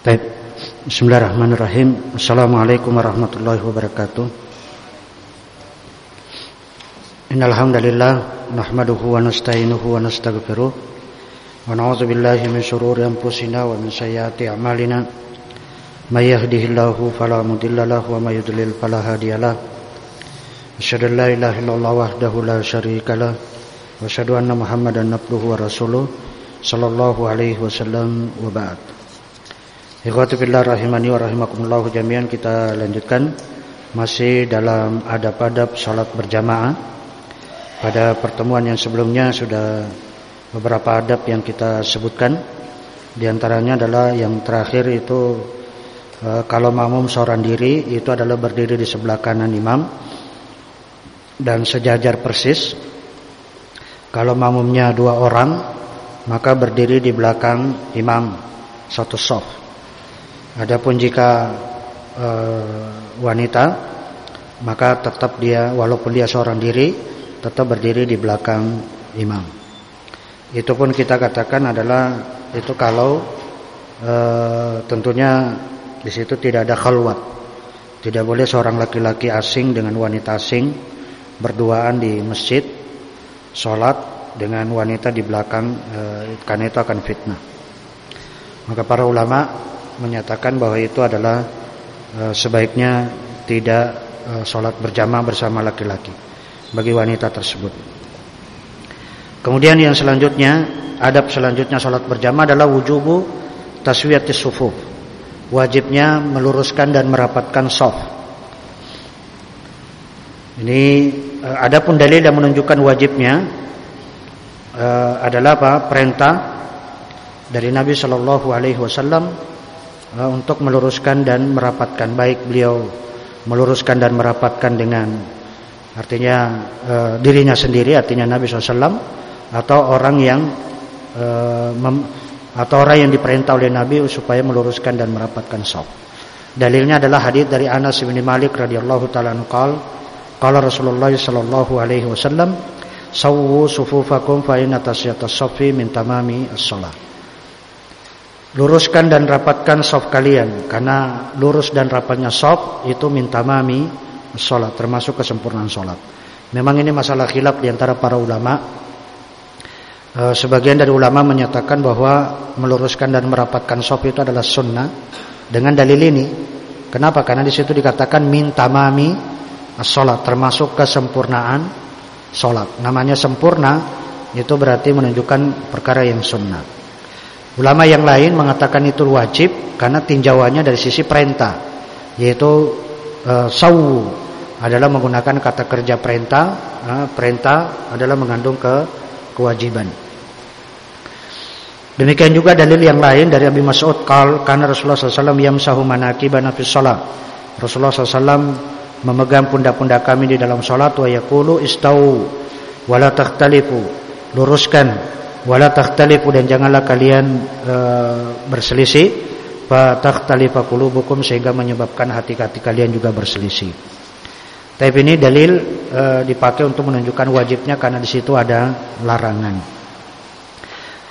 Baik. Bismillahirrahmanirrahim. Assalamualaikum warahmatullahi wabarakatuh. Innal hamdalillah nahmaduhu wa nasta'inuhu wa nastaghfiruh wa na'udzu billahi min shururi anfusina wa min sayyiati a'malina. May yahdihillahu fala mudilla lahu wa may yudlil fala hadiyalah. Asyhadu an la wahdahu la syarika lah wa asyhadu anna Muhammadan abduhu wa rasuluh sallallahu alaihi wasallam wa ba'd. Ikhwati fillah rahimani wa rahimakumullah jami'an kita lanjutkan masih dalam adab-adab salat berjamaah. Pada pertemuan yang sebelumnya sudah beberapa adab yang kita sebutkan. Di antaranya adalah yang terakhir itu e, kalau makmum seorang diri itu adalah berdiri di sebelah kanan imam dan sejajar persis. Kalau makmumnya dua orang maka berdiri di belakang imam satu soft. Adapun jika e, wanita maka tetap dia walaupun dia seorang diri tetap berdiri di belakang imam. Itu pun kita katakan adalah itu kalau e, tentunya di situ tidak ada khalwat. Tidak boleh seorang laki-laki asing dengan wanita asing berduaan di masjid sholat dengan wanita di belakang e, karena itu akan fitnah. Maka para ulama menyatakan bahwa itu adalah e, sebaiknya tidak e, sholat berjamaah bersama laki-laki bagi wanita tersebut. Kemudian yang selanjutnya, adab selanjutnya sholat berjamaah adalah wujubu taswiyatis sufuf. Wajibnya meluruskan dan merapatkan sof. Ini e, adapun dalil yang menunjukkan wajibnya e, adalah apa? Perintah dari Nabi Shallallahu Alaihi Wasallam untuk meluruskan dan merapatkan baik beliau meluruskan dan merapatkan dengan artinya uh, dirinya sendiri artinya Nabi SAW atau orang yang uh, mem, atau orang yang diperintah oleh Nabi supaya meluruskan dan merapatkan saf. Dalilnya adalah hadis dari Anas bin Malik radhiyallahu taala anhu qala Rasulullah sallallahu alaihi wasallam sawwu sufufakum fa inna tasyatas safi min tamami as-shalah. Luruskan dan rapatkan soft kalian. Karena lurus dan rapatnya soft Itu minta mami Sholat termasuk kesempurnaan sholat. Memang ini masalah khilaf di antara para ulama. E, Sebagian dari ulama menyatakan bahwa Meluruskan dan merapatkan soft itu adalah sunnah Dengan dalil ini. Kenapa? Karena di situ dikatakan minta mami sholat termasuk kesempurnaan sholat. Namanya sempurna Itu berarti menunjukkan perkara yang sunnah Ulama yang lain mengatakan itu wajib karena tinjauannya dari sisi perintah, yaitu e, sawu adalah menggunakan kata kerja perintah, e, perintah adalah mengandung ke kewajiban. Demikian juga dalil yang lain dari Abi Mas'ud kal karena Rasulullah SAW yamsahu manakibana fi shalah. Rasulullah SAW memegang pundak-pundak kami di dalam salat wa yaqulu istau wala takhtalifu. Luruskan wala takhtalifu dan janganlah kalian e, berselisih fa takhtalifa qulubukum sehingga menyebabkan hati-hati kalian juga berselisih. Tapi ini dalil e, dipakai untuk menunjukkan wajibnya karena di situ ada larangan.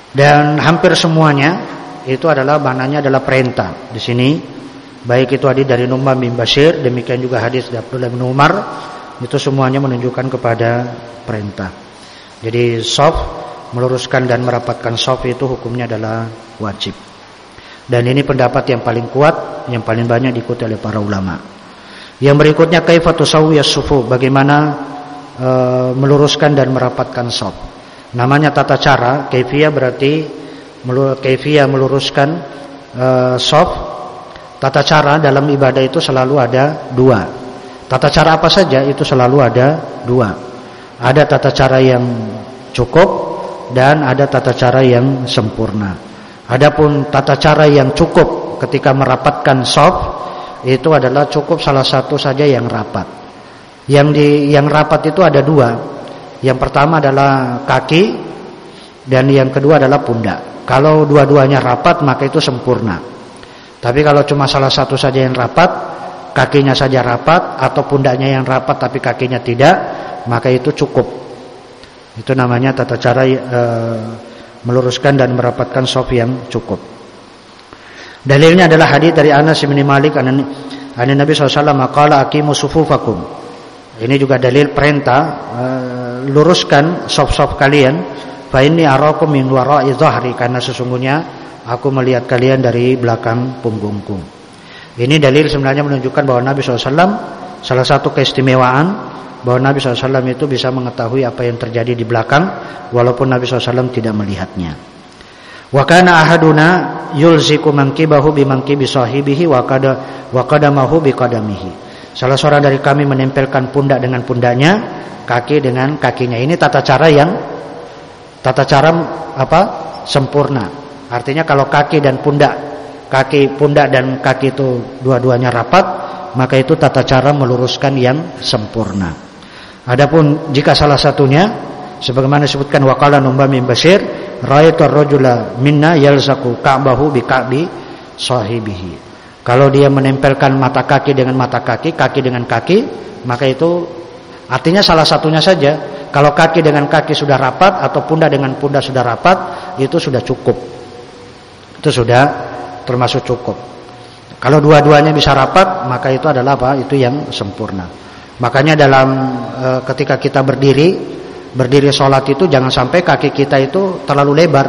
Dan hampir semuanya itu adalah maknanya adalah perintah. Di sini baik itu hadis dari Numan bin Bashir, demikian juga hadis dari Abdullah bin Umar, itu semuanya menunjukkan kepada perintah. Jadi soft meluruskan dan merapatkan soft itu hukumnya adalah wajib. Dan ini pendapat yang paling kuat, yang paling banyak diikuti oleh para ulama. Yang berikutnya kaifatu sawiyas sufu, bagaimana e, meluruskan dan merapatkan soft. Namanya tata cara, kaifiyah berarti kaifiyah meluruskan e, soft. Tata cara dalam ibadah itu selalu ada dua. Tata cara apa saja itu selalu ada dua. Ada tata cara yang cukup dan ada tata cara yang sempurna. Adapun tata cara yang cukup ketika merapatkan soft itu adalah cukup salah satu saja yang rapat. Yang di yang rapat itu ada dua. Yang pertama adalah kaki dan yang kedua adalah pundak. Kalau dua-duanya rapat maka itu sempurna. Tapi kalau cuma salah satu saja yang rapat, kakinya saja rapat atau pundaknya yang rapat tapi kakinya tidak, maka itu cukup. Itu namanya tata cara e, meluruskan dan merapatkan soft yang cukup. Dalilnya adalah hadis dari Anas bin Malik an Nabi SAW qala aqimu sufufakum. Ini juga dalil perintah uh, luruskan sop-sop kalian fa inni arakum min wara'i dhahri karena sesungguhnya aku melihat kalian dari belakang punggungku. Ini dalil sebenarnya menunjukkan bahwa Nabi SAW salah satu keistimewaan bahwa Nabi SAW itu bisa mengetahui apa yang terjadi di belakang walaupun Nabi SAW tidak melihatnya. Wa kana ahaduna yulziku mankibahu bi mankibi sahibihi wa qada wa qadamahu bi. Salah seorang dari kami menempelkan pundak dengan pundaknya, kaki dengan kakinya. Ini tata cara yang tata cara apa? sempurna. Artinya kalau kaki dan pundak, kaki pundak dan kaki itu dua-duanya rapat, maka itu tata cara meluruskan yang sempurna. Adapun jika salah satunya sebagaimana disebutkan waqala Numbah bin Basir, ra'aitu ar-rajula minna yalzaku ka'bahu bi ka'bi sahibihi. Kalau dia menempelkan mata kaki dengan mata kaki, kaki dengan kaki, maka itu artinya salah satunya saja. Kalau kaki dengan kaki sudah rapat atau pundak dengan pundak sudah rapat, itu sudah cukup. Itu sudah termasuk cukup. Kalau dua-duanya bisa rapat, maka itu adalah apa? Itu yang sempurna. Makanya dalam e, ketika kita berdiri, berdiri sholat itu jangan sampai kaki kita itu terlalu lebar.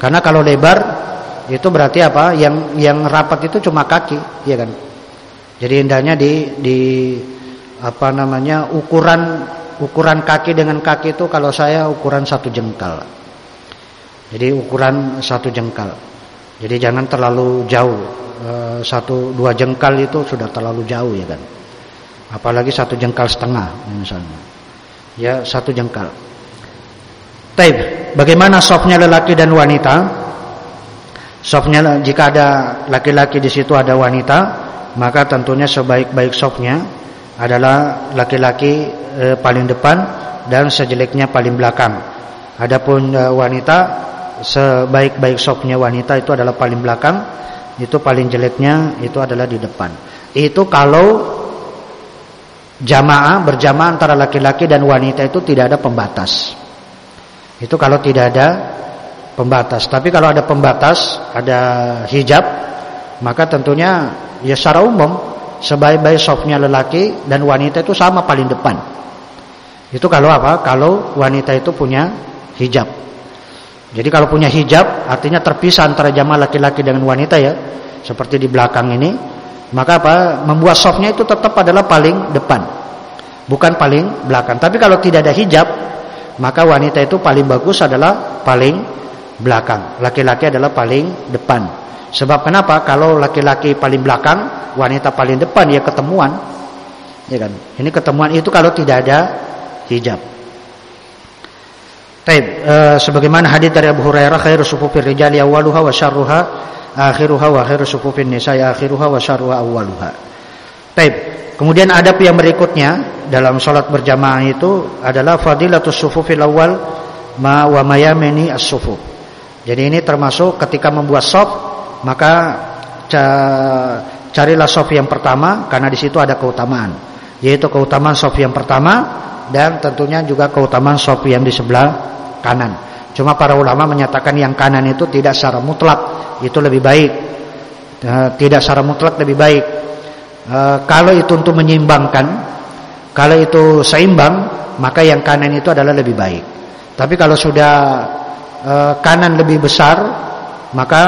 Karena kalau lebar itu berarti apa? Yang yang rapat itu cuma kaki, ya kan? Jadi indahnya di di apa namanya ukuran ukuran kaki dengan kaki itu kalau saya ukuran satu jengkal. Jadi ukuran satu jengkal. Jadi jangan terlalu jauh. E, satu dua jengkal itu sudah terlalu jauh ya kan. Apalagi satu jengkal setengah misalnya. Ya satu jengkal. Taib. Bagaimana softnya lelaki dan wanita? Softnya jika ada laki-laki di situ ada wanita, maka tentunya sebaik-baik softnya adalah laki-laki e, paling depan dan sejeleknya paling belakang. Adapun e, wanita sebaik-baik sopnya wanita itu adalah paling belakang, itu paling jeleknya itu adalah di depan. Itu kalau jamaah berjamaah antara laki-laki dan wanita itu tidak ada pembatas. Itu kalau tidak ada pembatas. Tapi kalau ada pembatas, ada hijab, maka tentunya ya secara umum sebaik-baik sopnya lelaki dan wanita itu sama paling depan. Itu kalau apa? Kalau wanita itu punya hijab. Jadi kalau punya hijab artinya terpisah antara jamaah laki-laki dengan wanita ya. Seperti di belakang ini. Maka apa? Membuat softnya itu tetap adalah paling depan. Bukan paling belakang. Tapi kalau tidak ada hijab, maka wanita itu paling bagus adalah paling belakang. Laki-laki adalah paling depan. Sebab kenapa? Kalau laki-laki paling belakang, wanita paling depan ya ketemuan. Ya kan? Ini ketemuan itu kalau tidak ada hijab. Taib, uh, sebagaimana hadis dari Abu Hurairah khairu sufufir rijali awwaluha wa syarruha akhiruha wa khairu sufufin nisa'i akhiruha wa syarruha awwaluha. Taib. Kemudian adab yang berikutnya dalam salat berjamaah itu adalah fadilatus sufufil awal ma wa mayamini as-sufuf. Jadi ini termasuk ketika membuat saf maka carilah saf yang pertama karena di situ ada keutamaan yaitu keutamaan saf yang pertama dan tentunya juga keutamaan saf yang di sebelah kanan. Cuma para ulama menyatakan yang kanan itu tidak secara mutlak itu lebih baik. E, tidak secara mutlak lebih baik. E, kalau itu untuk menyeimbangkan, kalau itu seimbang, maka yang kanan itu adalah lebih baik. Tapi kalau sudah e, kanan lebih besar, maka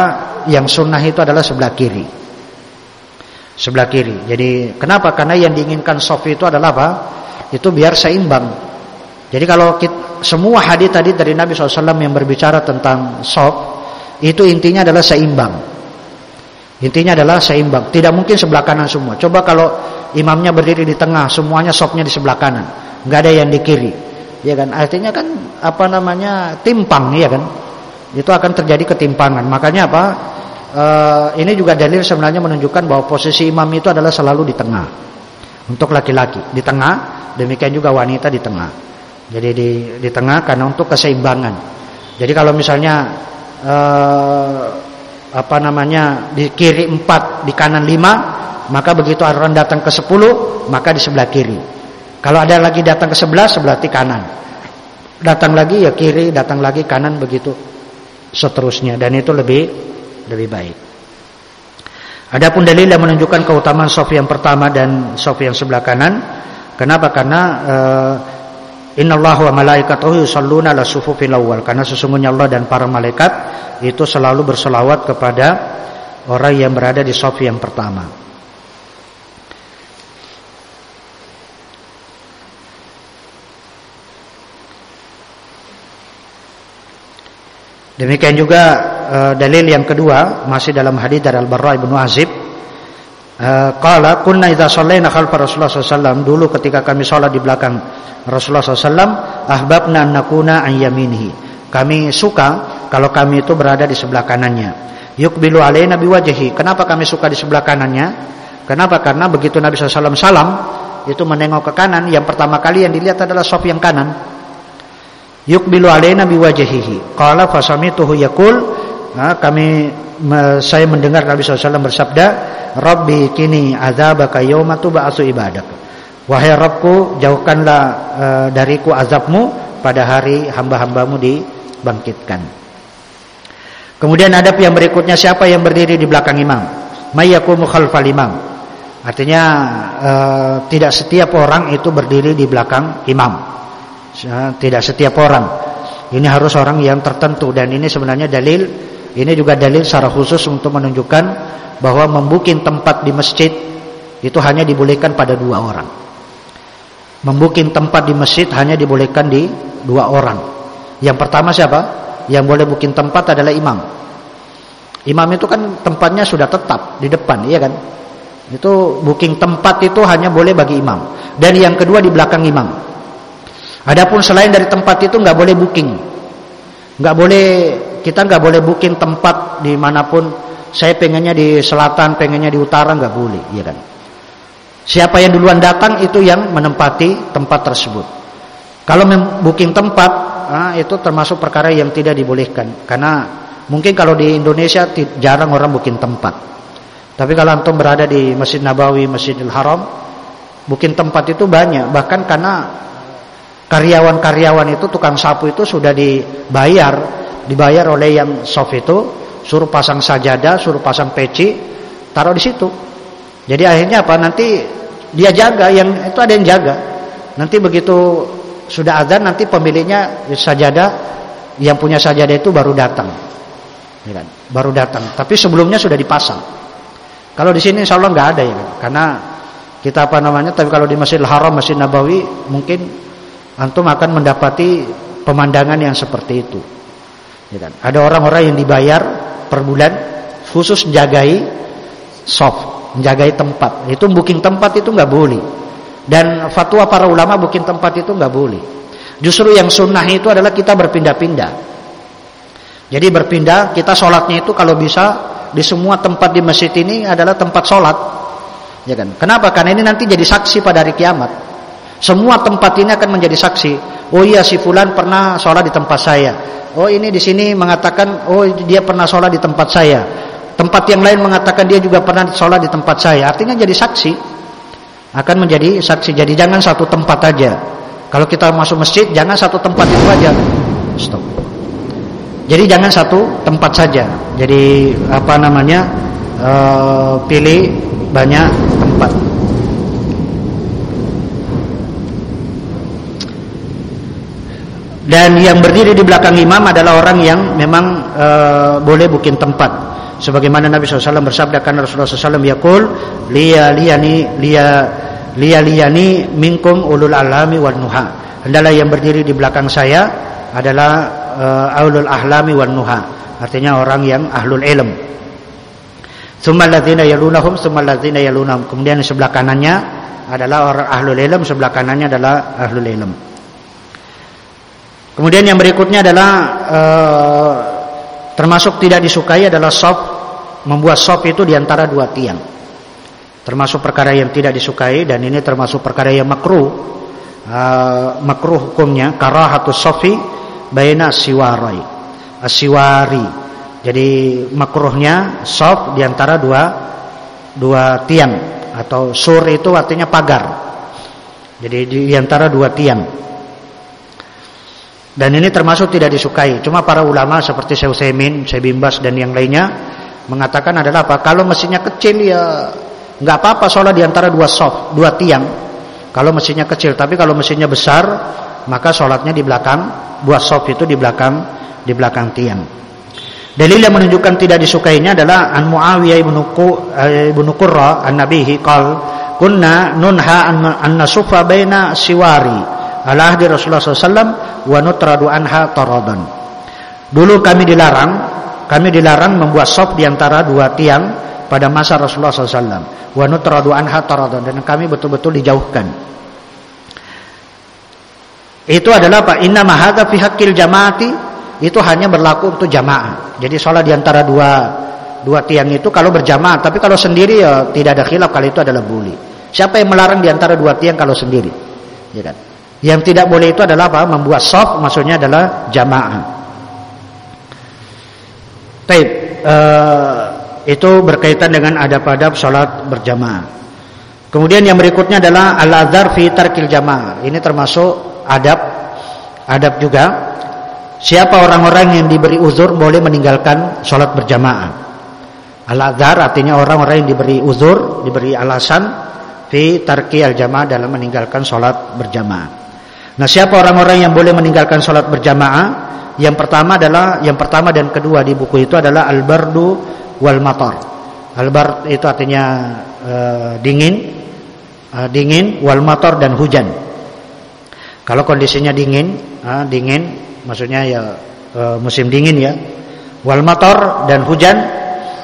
yang sunnah itu adalah sebelah kiri. Sebelah kiri. Jadi kenapa? Karena yang diinginkan sofi itu adalah apa? Itu biar seimbang. Jadi kalau kita, semua hadis tadi dari Nabi SAW yang berbicara tentang soft itu intinya adalah seimbang. Intinya adalah seimbang. Tidak mungkin sebelah kanan semua. Coba kalau imamnya berdiri di tengah, semuanya softnya di sebelah kanan, nggak ada yang di kiri, ya kan? Artinya kan apa namanya timpang, ya kan? Itu akan terjadi ketimpangan. Makanya apa? E, ini juga dalil sebenarnya menunjukkan bahwa posisi imam itu adalah selalu di tengah. Untuk laki-laki di tengah, demikian juga wanita di tengah. Jadi di di tengah karena untuk keseimbangan. Jadi kalau misalnya eh, apa namanya di kiri empat, di kanan lima, maka begitu orang datang ke sepuluh, maka di sebelah kiri. Kalau ada lagi datang ke sebelah, sebelah di kanan. Datang lagi ya kiri, datang lagi kanan begitu seterusnya dan itu lebih lebih baik. Adapun dalil yang menunjukkan keutamaan sof yang pertama dan sof yang sebelah kanan, kenapa? Karena uh, Innallaha wa malaikatahu yusalluna ala sufufil awwal. Karena sesungguhnya Allah dan para malaikat itu selalu berselawat kepada orang yang berada di sof yang pertama. Demikian juga uh, dalil yang kedua masih dalam hadis dari Al-Barra bin Azib qala kunna idza shallaina khalfa Rasulullah SAW dulu ketika kami sholat di belakang Rasulullah SAW ahbabna nakuna an kami suka kalau kami itu berada di sebelah kanannya. Yukbilu alaina biwajhi kenapa kami suka di sebelah kanannya? Kenapa? Karena begitu Nabi SAW salam itu menengok ke kanan yang pertama kali yang dilihat adalah sof yang kanan. Yukbilu alaina biwajhihi. Qala fasamituhu yaqul nah, kami saya mendengar Nabi SAW bersabda Rabbi kini azabaka yawma tub'atsu ibadak. Wahai Rabbku jauhkanlah uh, dariku azabmu pada hari hamba-hambamu dibangkitkan. Kemudian adab yang berikutnya siapa yang berdiri di belakang imam? Mayyakumu khalfal imam. Artinya uh, tidak setiap orang itu berdiri di belakang imam. Tidak setiap orang. Ini harus orang yang tertentu dan ini sebenarnya dalil ini juga dalil secara khusus untuk menunjukkan bahwa membuking tempat di masjid itu hanya dibolehkan pada dua orang. Membuking tempat di masjid hanya dibolehkan di dua orang. Yang pertama siapa? Yang boleh booking tempat adalah imam. Imam itu kan tempatnya sudah tetap di depan, iya kan? Itu booking tempat itu hanya boleh bagi imam. Dan yang kedua di belakang imam. Adapun selain dari tempat itu nggak boleh booking, nggak boleh kita nggak boleh booking tempat di mana pun. Saya pengennya di selatan, pengennya di utara nggak boleh, ya kan? Siapa yang duluan datang itu yang menempati tempat tersebut. Kalau booking tempat nah, itu termasuk perkara yang tidak dibolehkan karena mungkin kalau di Indonesia jarang orang booking tempat. Tapi kalau antum berada di Masjid Nabawi, Masjidil Haram, booking tempat itu banyak bahkan karena Karyawan-karyawan itu tukang sapu itu sudah dibayar, dibayar oleh yang soft itu, suruh pasang sajadah, suruh pasang peci, taruh di situ. Jadi akhirnya apa? Nanti dia jaga, yang itu ada yang jaga. Nanti begitu sudah azan, nanti pemiliknya sajadah, yang punya sajadah itu baru datang, ya kan? Baru datang. Tapi sebelumnya sudah dipasang. Kalau di sini insya Allah nggak ada ya, kan? karena kita apa namanya? Tapi kalau di Masjidil Haram, Masjid Nabawi mungkin antum akan mendapati pemandangan yang seperti itu. Ya kan? Ada orang-orang yang dibayar per bulan khusus menjagai soft, menjagai tempat. Itu booking tempat itu nggak boleh. Dan fatwa para ulama booking tempat itu nggak boleh. Justru yang sunnah itu adalah kita berpindah-pindah. Jadi berpindah, kita sholatnya itu kalau bisa di semua tempat di masjid ini adalah tempat sholat. Ya kan? Kenapa? Karena ini nanti jadi saksi pada hari kiamat. Semua tempat ini akan menjadi saksi. Oh iya si fulan pernah sholat di tempat saya. Oh ini di sini mengatakan oh dia pernah sholat di tempat saya. Tempat yang lain mengatakan dia juga pernah sholat di tempat saya. Artinya jadi saksi. Akan menjadi saksi. Jadi jangan satu tempat aja. Kalau kita masuk masjid jangan satu tempat itu aja. Stop. Jadi jangan satu tempat saja. Jadi apa namanya? Uh, pilih banyak tempat. Dan yang berdiri di belakang imam adalah orang yang memang e, boleh bukin tempat sebagaimana Nabi SAW bersabda kan Rasulullah SAW yakul liya liyani liya liya liyani minkum ulul alami wal nuha adalah yang berdiri di belakang saya adalah e, ahlami wal nuha artinya orang yang ahlul ilm Summal ladzina yalunahum summal ladzina yalunahum. Kemudian sebelah kanannya adalah orang ahlul ilm, sebelah kanannya adalah ahlul ilm. Kemudian yang berikutnya adalah e, termasuk tidak disukai adalah sop membuat sop itu di antara dua tiang. Termasuk perkara yang tidak disukai dan ini termasuk perkara yang makruh. E, makruh hukumnya karahatus sofi baina siwarai. Asiwari. Jadi makruhnya sop di antara dua dua tiang atau sur itu artinya pagar. Jadi di antara dua tiang. Dan ini termasuk tidak disukai. Cuma para ulama seperti Syekh Utsaimin, Syekh Bimbas dan yang lainnya mengatakan adalah apa? Kalau mesinnya kecil ya nggak apa-apa sholat di antara dua soft, dua tiang. Kalau mesinnya kecil, tapi kalau mesinnya besar, maka sholatnya di belakang dua soft itu di belakang di belakang tiang. Dalil yang menunjukkan tidak disukainya adalah an Muawiyah ibnu eh, Qurra an Nabihi qal kunna nunha an nasufa baina siwari ala ahdi Rasulullah SAW wa nutradu anha taradan. Dulu kami dilarang kami dilarang membuat sop di antara dua tiang pada masa Rasulullah SAW. Wa nutradu anha taradan dan kami betul-betul dijauhkan. Itu adalah Pak inna mahadha fi haqqil jamaati itu hanya berlaku untuk jamaah. Jadi sholat di antara dua dua tiang itu kalau berjamaah, tapi kalau sendiri ya tidak ada khilaf kalau itu adalah boleh. Siapa yang melarang di antara dua tiang kalau sendiri? Ya kan? Yang tidak boleh itu adalah apa? Membuat soft, maksudnya adalah jamaah. Taib, uh, itu berkaitan dengan adab-adab sholat berjamaah. Kemudian yang berikutnya adalah al-adzar fi tarkil jamaah. Ini termasuk adab adab juga Siapa orang-orang yang diberi uzur boleh meninggalkan sholat berjamaah. Al-azhar artinya orang-orang yang diberi uzur, diberi alasan fi tarki al-jamaah dalam meninggalkan sholat berjamaah. Nah, siapa orang-orang yang boleh meninggalkan sholat berjamaah? Yang pertama adalah yang pertama dan kedua di buku itu adalah al-bardu wal matar. Al-bard itu artinya uh, dingin, uh, dingin wal matar dan hujan. Kalau kondisinya dingin, uh, dingin maksudnya ya e, musim dingin ya wal matar dan hujan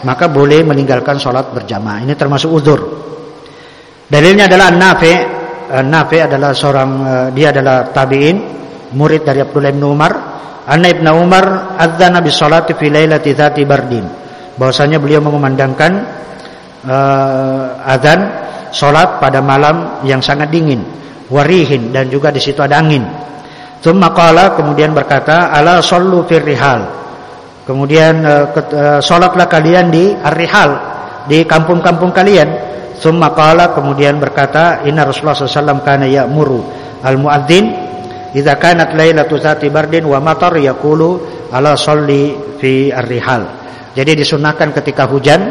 maka boleh meninggalkan sholat berjamaah ini termasuk uzur dalilnya adalah Nafi Nafi adalah seorang e, dia adalah tabi'in murid dari Abdullah bin Umar Anna ibn Umar adzana bis salati fi lailati dzati bardin bahwasanya beliau mengumandangkan uh, azan salat pada malam yang sangat dingin warihin dan juga di situ ada angin Thumma qala kemudian berkata ala sallu fir rihal. Kemudian uh, salatlah kalian di ar-rihal di kampung-kampung kalian. Thumma qala kemudian berkata inna Rasulullah sallallahu kana ya'muru al-muadzin idza kanat lailatu zati bardin wa matar yaqulu ala salli fi ar-rihal. Jadi disunahkan ketika hujan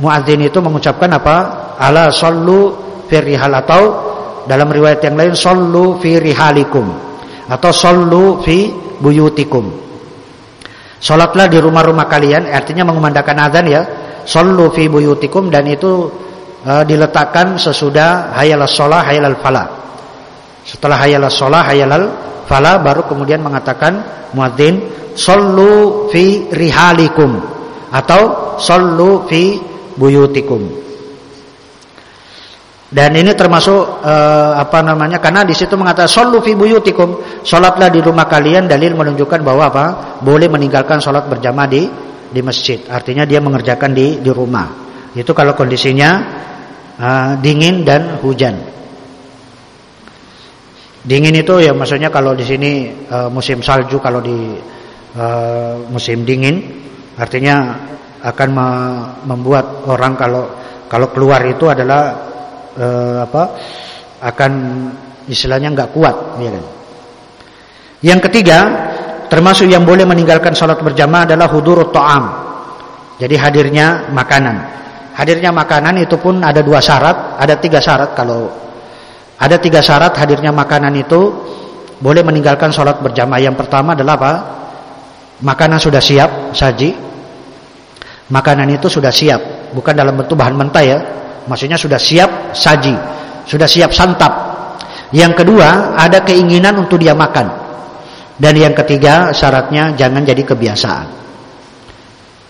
muadzin itu mengucapkan apa? Ala sallu fi rihal atau dalam riwayat yang lain sallu fi rihalikum atau sallu fi buyutikum. Salatlah di rumah-rumah kalian artinya mengumandangkan azan ya. Sallu fi buyutikum dan itu uh, diletakkan sesudah hayalas shalah hayalal falah. Setelah hayalas shalah hayalal falah baru kemudian mengatakan muadzin sallu fi rihalikum atau sallu fi buyutikum. Dan ini termasuk uh, apa namanya? Karena di situ mengatakan sallu fi buyutikum, salatlah di rumah kalian dalil menunjukkan bahwa apa? Boleh meninggalkan salat berjamaah di di masjid. Artinya dia mengerjakan di di rumah. Itu kalau kondisinya uh, dingin dan hujan. Dingin itu ya maksudnya kalau di sini uh, musim salju kalau di uh, musim dingin artinya akan me membuat orang kalau kalau keluar itu adalah eh, apa akan istilahnya nggak kuat ya kan. Yang ketiga, termasuk yang boleh meninggalkan sholat berjamaah adalah hudurut ta'am. Jadi hadirnya makanan. Hadirnya makanan itu pun ada dua syarat, ada tiga syarat kalau ada tiga syarat hadirnya makanan itu boleh meninggalkan sholat berjamaah. Yang pertama adalah apa? Makanan sudah siap, saji. Makanan itu sudah siap, bukan dalam bentuk bahan mentah ya, Maksudnya sudah siap saji, sudah siap santap. Yang kedua, ada keinginan untuk dia makan. Dan yang ketiga, syaratnya jangan jadi kebiasaan.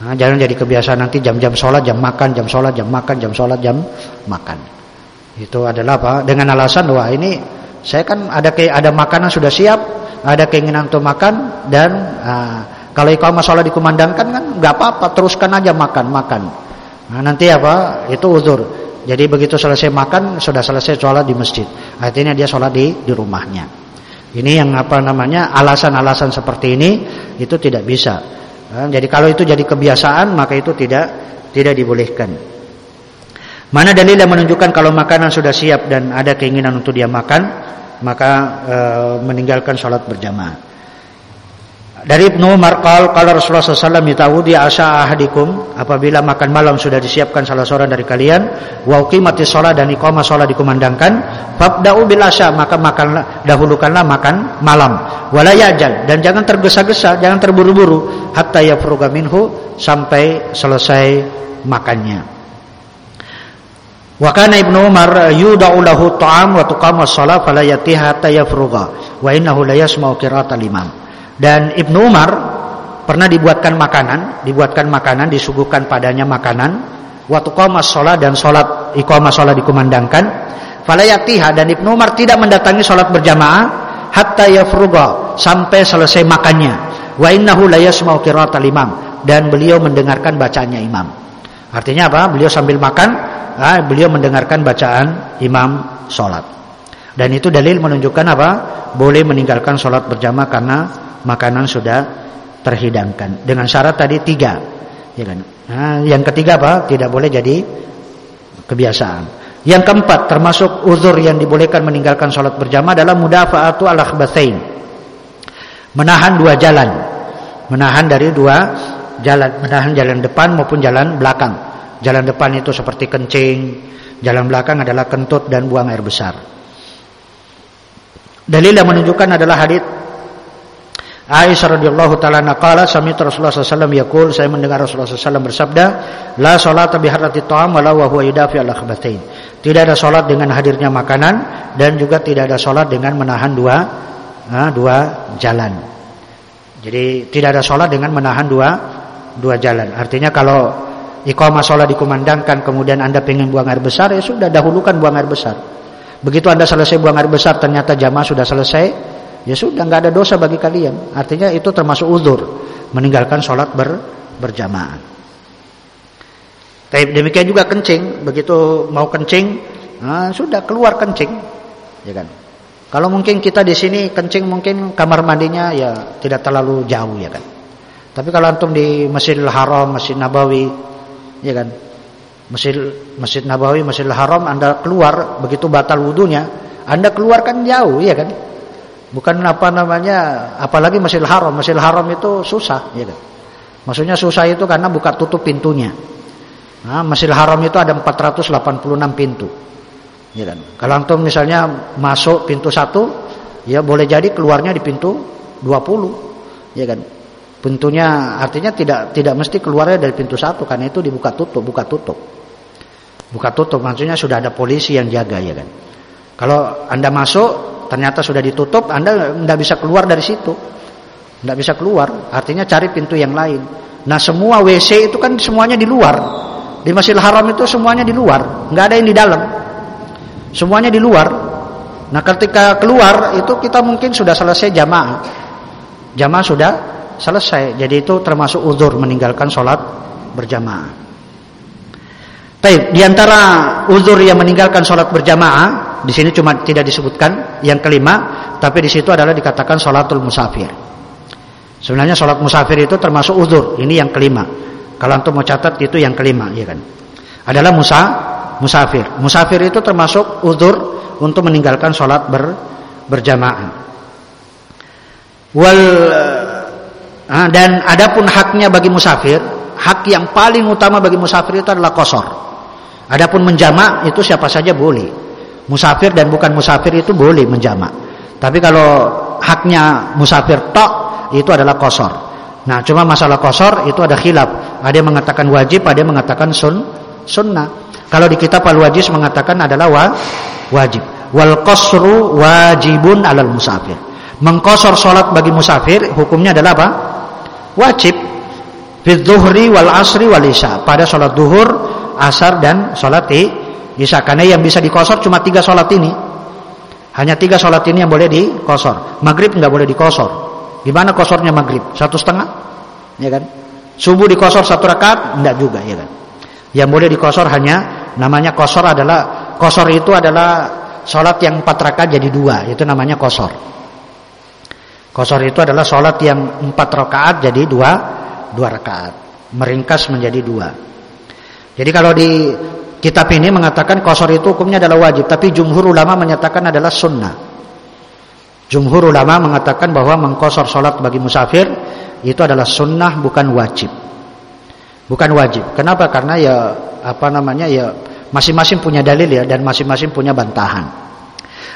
Nah, jangan jadi kebiasaan nanti jam-jam sholat, jam makan, jam sholat, jam makan, jam sholat, jam makan. Itu adalah apa? Dengan alasan wah ini saya kan ada ke, ada makanan sudah siap, ada keinginan untuk makan dan uh, kalau iqamah sholat dikumandangkan kan nggak apa-apa, teruskan aja makan, makan. Nah, nanti apa? Itu uzur. Jadi begitu selesai makan sudah selesai sholat di masjid. Artinya dia sholat di di rumahnya. Ini yang apa namanya alasan-alasan seperti ini itu tidak bisa. Jadi kalau itu jadi kebiasaan maka itu tidak tidak dibolehkan. Mana dalil yang menunjukkan kalau makanan sudah siap dan ada keinginan untuk dia makan maka e, meninggalkan sholat berjamaah. Dari Ibnu Umar qal qala Rasulullah sallallahu alaihi wasallam asya ahadikum. Apabila makan malam sudah disiapkan salah seorang dari kalian wa uqimati shalah dan iqamah shalah dikumandangkan fabda'u bil asya maka makan dahulukanlah makan malam. Wala yajal dan jangan tergesa-gesa jangan terburu-buru hatta yafruga minhu sampai selesai makannya. Wa kana Ibnu Umar yuda'u lahu ta'am wa tuqamu shalah fala yatiha hatta yafruga wa innahu la yasma'u qira'atal imam dan Ibnu Umar pernah dibuatkan makanan, dibuatkan makanan, disuguhkan padanya makanan, waktu qomas sholat dan sholat iqamah sholat dikumandangkan, falayatiha dan Ibnu Umar tidak mendatangi sholat berjamaah hatta yafruga sampai selesai makannya. Wa innahu la yasma'u qira'atal imam dan beliau mendengarkan bacaannya imam. Artinya apa? Beliau sambil makan, ah, beliau mendengarkan bacaan imam sholat. Dan itu dalil menunjukkan apa? Boleh meninggalkan sholat berjamaah karena makanan sudah terhidangkan. Dengan syarat tadi tiga. Ya kan? Nah, yang ketiga apa? Tidak boleh jadi kebiasaan. Yang keempat termasuk uzur yang dibolehkan meninggalkan sholat berjamaah adalah mudafa'atu al akhbathain. Menahan dua jalan. Menahan dari dua jalan. Menahan jalan depan maupun jalan belakang. Jalan depan itu seperti kencing. Jalan belakang adalah kentut dan buang air besar dalil yang menunjukkan adalah hadits Aisyah radhiyallahu taala naqala sami Rasulullah sallallahu wasallam saya mendengar Rasulullah sallallahu bersabda la salata bi harrati ta'am wala wa huwa yudafi al akhbatain tidak ada salat dengan hadirnya makanan dan juga tidak ada salat dengan menahan dua dua jalan. Jadi tidak ada salat dengan menahan dua dua jalan. Artinya kalau iqamah salat dikumandangkan kemudian Anda pengen buang air besar ya sudah dahulukan buang air besar begitu Anda selesai buang air besar ternyata jamaah sudah selesai ya sudah nggak ada dosa bagi kalian. Artinya itu termasuk uzur meninggalkan sholat ber, berjamaah. Tapi demikian juga kencing, begitu mau kencing, nah, sudah keluar kencing, ya kan. Kalau mungkin kita di sini kencing mungkin kamar mandinya ya tidak terlalu jauh ya kan. Tapi kalau antum di Masjidil Haram, Masjid Nabawi, ya kan. Masjid Masjid Nabawi, Masjidil Haram Anda keluar begitu batal wudunya, Anda keluarkan jauh ya kan. Bukan apa namanya, apalagi Masjidil Haram. Masjidil Haram itu susah, ya kan? Maksudnya susah itu karena buka tutup pintunya. Nah, Masjidil Haram itu ada 486 pintu. Ya kan? Kalau antum misalnya masuk pintu satu, ya boleh jadi keluarnya di pintu 20. Ya kan? Pintunya artinya tidak tidak mesti keluarnya dari pintu satu karena itu dibuka tutup, buka tutup. Buka tutup maksudnya sudah ada polisi yang jaga ya kan. Kalau Anda masuk ternyata sudah ditutup, Anda tidak bisa keluar dari situ. Tidak bisa keluar, artinya cari pintu yang lain. Nah semua WC itu kan semuanya di luar. Di Masjidil Haram itu semuanya di luar, nggak ada yang di dalam. Semuanya di luar. Nah ketika keluar itu kita mungkin sudah selesai jamaah. Jamaah sudah selesai. Jadi itu termasuk uzur meninggalkan sholat berjamaah. Baik, di antara uzur yang meninggalkan sholat berjamaah di sini cuma tidak disebutkan yang kelima, tapi di situ adalah dikatakan sholatul musafir. Sebenarnya sholat musafir itu termasuk uzur. Ini yang kelima. Kalau antum mau catat itu yang kelima, ya kan? Adalah musa musafir. Musafir itu termasuk uzur untuk meninggalkan sholat ber, berjamaah. Wal ah, dan adapun haknya bagi musafir, hak yang paling utama bagi musafir itu adalah kosor. Adapun menjamak itu siapa saja boleh. Musafir dan bukan musafir itu boleh menjamak. Tapi kalau haknya musafir tok itu adalah kosor. Nah, cuma masalah kosor itu ada khilaf. Ada yang mengatakan wajib, ada yang mengatakan sun, sunnah. Kalau di kitab Al-Wajiz mengatakan adalah wa, wajib. Wal qasru wajibun alal musafir. Mengkosor solat bagi musafir hukumnya adalah apa? Wajib. Fi wal asri wal isya. Pada solat duhur, asar dan solat bisa karena yang bisa dikosor cuma tiga sholat ini. Hanya tiga sholat ini yang boleh dikosor. Maghrib nggak boleh dikosor. Gimana kosornya maghrib? Satu setengah, ya kan? Subuh dikosor satu rakaat, enggak juga, ya kan? Yang boleh dikosor hanya namanya kosor adalah kosor itu adalah sholat yang empat rakaat jadi dua, itu namanya kosor. Kosor itu adalah sholat yang empat rakaat jadi dua, dua rakaat, meringkas menjadi dua. Jadi kalau di Kitab ini mengatakan kosor itu hukumnya adalah wajib, tapi jumhur ulama menyatakan adalah sunnah. Jumhur ulama mengatakan bahwa mengkosor sholat bagi musafir itu adalah sunnah bukan wajib. Bukan wajib. Kenapa? Karena ya apa namanya ya masing-masing punya dalil ya dan masing-masing punya bantahan.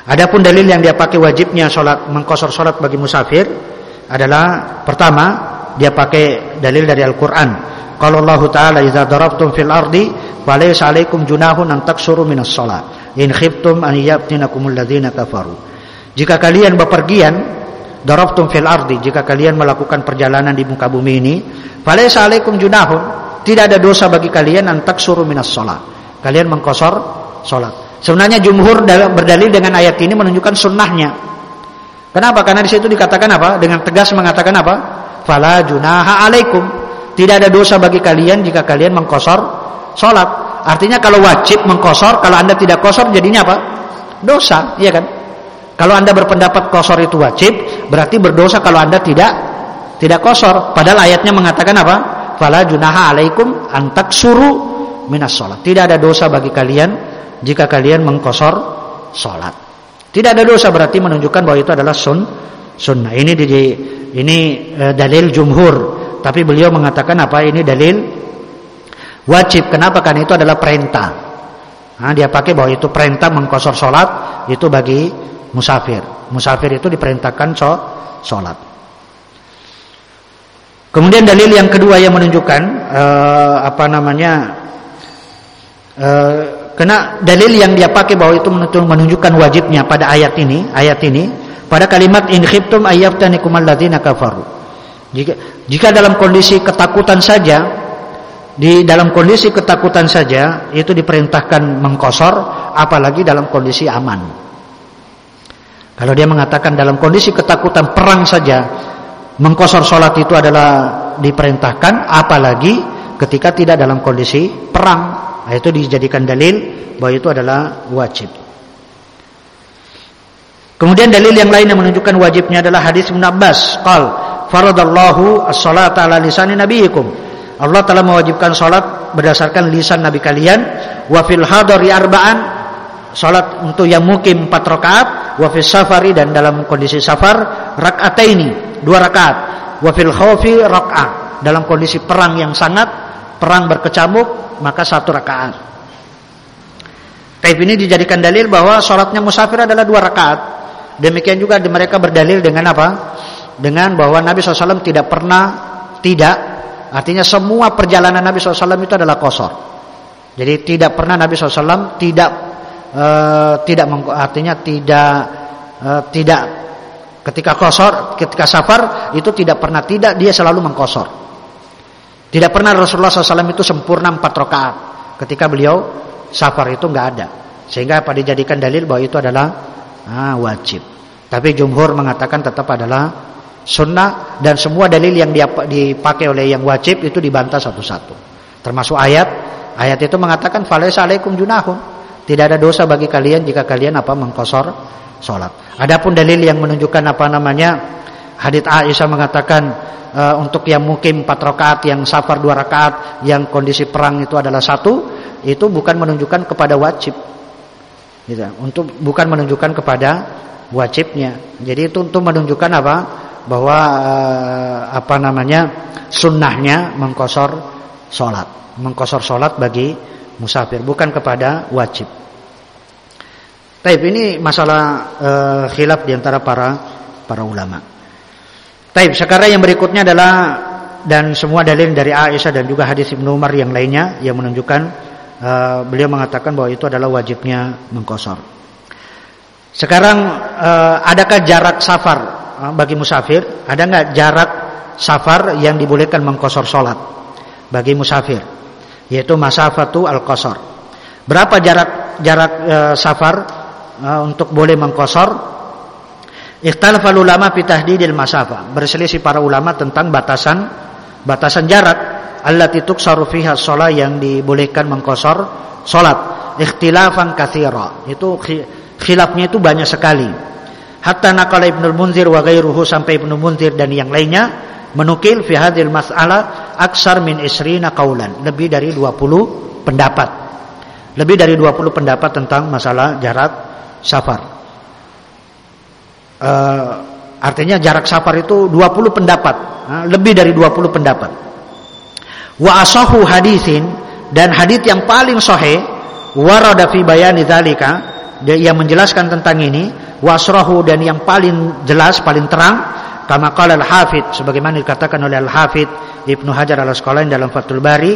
Adapun dalil yang dia pakai wajibnya sholat mengkosor sholat bagi musafir adalah pertama dia pakai dalil dari Al-Quran. Kalau Allah Taala idza darabtum fil ardi falaysa alaikum junahun an taksuru minas sholat in khiftum an yaftinakumul ladzina kafaru. Jika kalian bepergian darabtum fil ardi jika kalian melakukan perjalanan di muka bumi ini falaysa alaikum junahun tidak ada dosa bagi kalian antak suruh minas sholat kalian mengkosor sholat sebenarnya jumhur berdalil dengan ayat ini menunjukkan sunnahnya. Kenapa? Karena di situ dikatakan apa? Dengan tegas mengatakan apa fala junaha alaikum tidak ada dosa bagi kalian jika kalian mengkosor sholat artinya kalau wajib mengkosor kalau anda tidak kosor jadinya apa dosa iya kan kalau Anda berpendapat kosor itu wajib, berarti berdosa kalau Anda tidak tidak kosor. Padahal ayatnya mengatakan apa? Fala junaha alaikum antak suru minas sholat. Tidak ada dosa bagi kalian jika kalian mengkosor sholat. Tidak ada dosa berarti menunjukkan bahwa itu adalah sun sunnah. Ini di, ini e, dalil jumhur. Tapi beliau mengatakan apa? Ini dalil wajib. Kenapa? Karena itu adalah perintah. Nah, dia pakai bahwa itu perintah mengkosor sholat itu bagi musafir. Musafir itu diperintahkan sholat. Kemudian dalil yang kedua yang menunjukkan uh, apa namanya uh, kena dalil yang dia pakai bahwa itu menunjukkan wajibnya pada ayat ini, ayat ini pada kalimat in khiftum ayyaftanikum alladzina kafaru. Jika jika dalam kondisi ketakutan saja di dalam kondisi ketakutan saja itu diperintahkan mengkosor apalagi dalam kondisi aman. Kalau dia mengatakan dalam kondisi ketakutan perang saja mengkosor sholat itu adalah diperintahkan, apalagi ketika tidak dalam kondisi perang, nah, itu dijadikan dalil bahwa itu adalah wajib. Kemudian dalil yang lain yang menunjukkan wajibnya adalah hadis Ibnu Abbas, qal faradallahu as-salata ala lisani nabiyikum. Allah telah mewajibkan salat berdasarkan lisan nabi kalian wa fil hadari arba'an Salat untuk yang mukim 4 rakaat, wa fis safari dan dalam kondisi safar rakaataini, 2 rakaat. Wa fil khaufi rakaat, dalam kondisi perang yang sangat perang berkecamuk maka satu rakaat. Taib ini dijadikan dalil bahwa salatnya musafir adalah dua rakaat. Demikian juga mereka berdalil dengan apa? Dengan bahwa Nabi SAW tidak pernah tidak, artinya semua perjalanan Nabi SAW itu adalah kosor. Jadi tidak pernah Nabi SAW tidak uh, tidak artinya tidak uh, tidak. Ketika kosor ketika safar itu tidak pernah tidak dia selalu mengkosor. Tidak pernah Rasulullah SAW itu sempurna empat rakaat. Ketika beliau safar itu nggak ada. Sehingga apa dijadikan dalil bahwa itu adalah ah, wajib tapi jumhur mengatakan tetap adalah sunnah dan semua dalil yang dipakai oleh yang wajib itu dibantah satu-satu termasuk ayat ayat itu mengatakan falaisa alaikum junahun tidak ada dosa bagi kalian jika kalian apa mengkosor sholat. Adapun dalil yang menunjukkan apa namanya hadits Aisyah mengatakan e, untuk yang mukim 4 rakaat, yang safar 2 rakaat, yang kondisi perang itu adalah satu, itu bukan menunjukkan kepada wajib. Gitu. Untuk bukan menunjukkan kepada wajibnya. Jadi itu untuk menunjukkan apa? Bahwa e, apa namanya sunnahnya mengkosor sholat, mengkosor sholat bagi musafir bukan kepada wajib. Taib ini masalah e, khilaf di antara para para ulama. Taib sekarang yang berikutnya adalah dan semua dalil dari Aisyah dan juga hadis Ibnu Umar yang lainnya yang menunjukkan e, beliau mengatakan bahwa itu adalah wajibnya mengkosor. Sekarang e, adakah jarak safar bagi musafir? Ada nggak jarak safar yang dibolehkan mengkosor sholat bagi musafir? yaitu masafatu al-qasar. Berapa jarak jarak e, safar e, untuk boleh mengkosor? Ikhtalafal ulama fi tahdidil masafa. Berselisih para ulama tentang batasan batasan jarak allati tuksaru fiha shalah yang dibolehkan mengkosor salat. Ikhtilafan katsira. Itu khilafnya itu banyak sekali. Hatta naqala Ibnu Munzir wa ghairuhu sampai Ibnu Munzir dan yang lainnya menukil fi hadhil mas'alah aksar min isrina qaulan, lebih dari 20 pendapat. Lebih dari 20 pendapat tentang masalah jarak safar. uh, artinya jarak safar itu 20 pendapat, lebih dari 20 pendapat. Wa asahu hadisin dan hadis yang paling sahih warada fi bayani dzalika yang menjelaskan tentang ini wasrahu dan yang paling jelas paling terang kama qala al-hafid sebagaimana dikatakan oleh al-hafid Ibnu Hajar al-Asqalani dalam Fathul Bari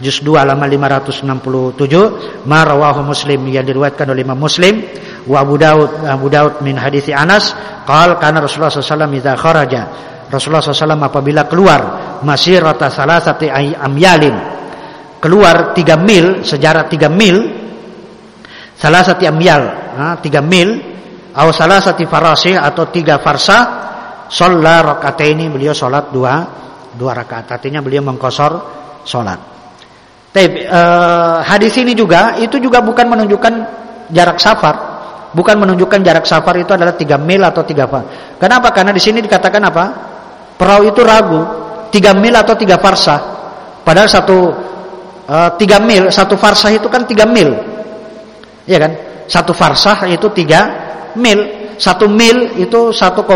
juz 2 halaman 567 ma rawahu Muslim yang diriwayatkan oleh Imam Muslim wa Abu Daud Abu Daud min hadis Anas qala kana Rasulullah sallallahu idza kharaja. Rasulullah SAW apabila keluar masirata salasati amyalin keluar 3 mil sejarah 3 mil salah satu amyal tiga mil atau satu farasi atau tiga farsa sholat ini beliau sholat dua dua rakaat artinya beliau mengkosor sholat tapi uh, hadis ini juga itu juga bukan menunjukkan jarak safar, bukan menunjukkan jarak safar itu adalah tiga mil atau tiga far. Kenapa? Karena di sini dikatakan apa? Perahu itu ragu tiga mil atau tiga farsa. Padahal satu uh, tiga mil, satu farsah itu kan tiga mil, ya kan? Satu farsah itu tiga mil, satu mil itu 1,7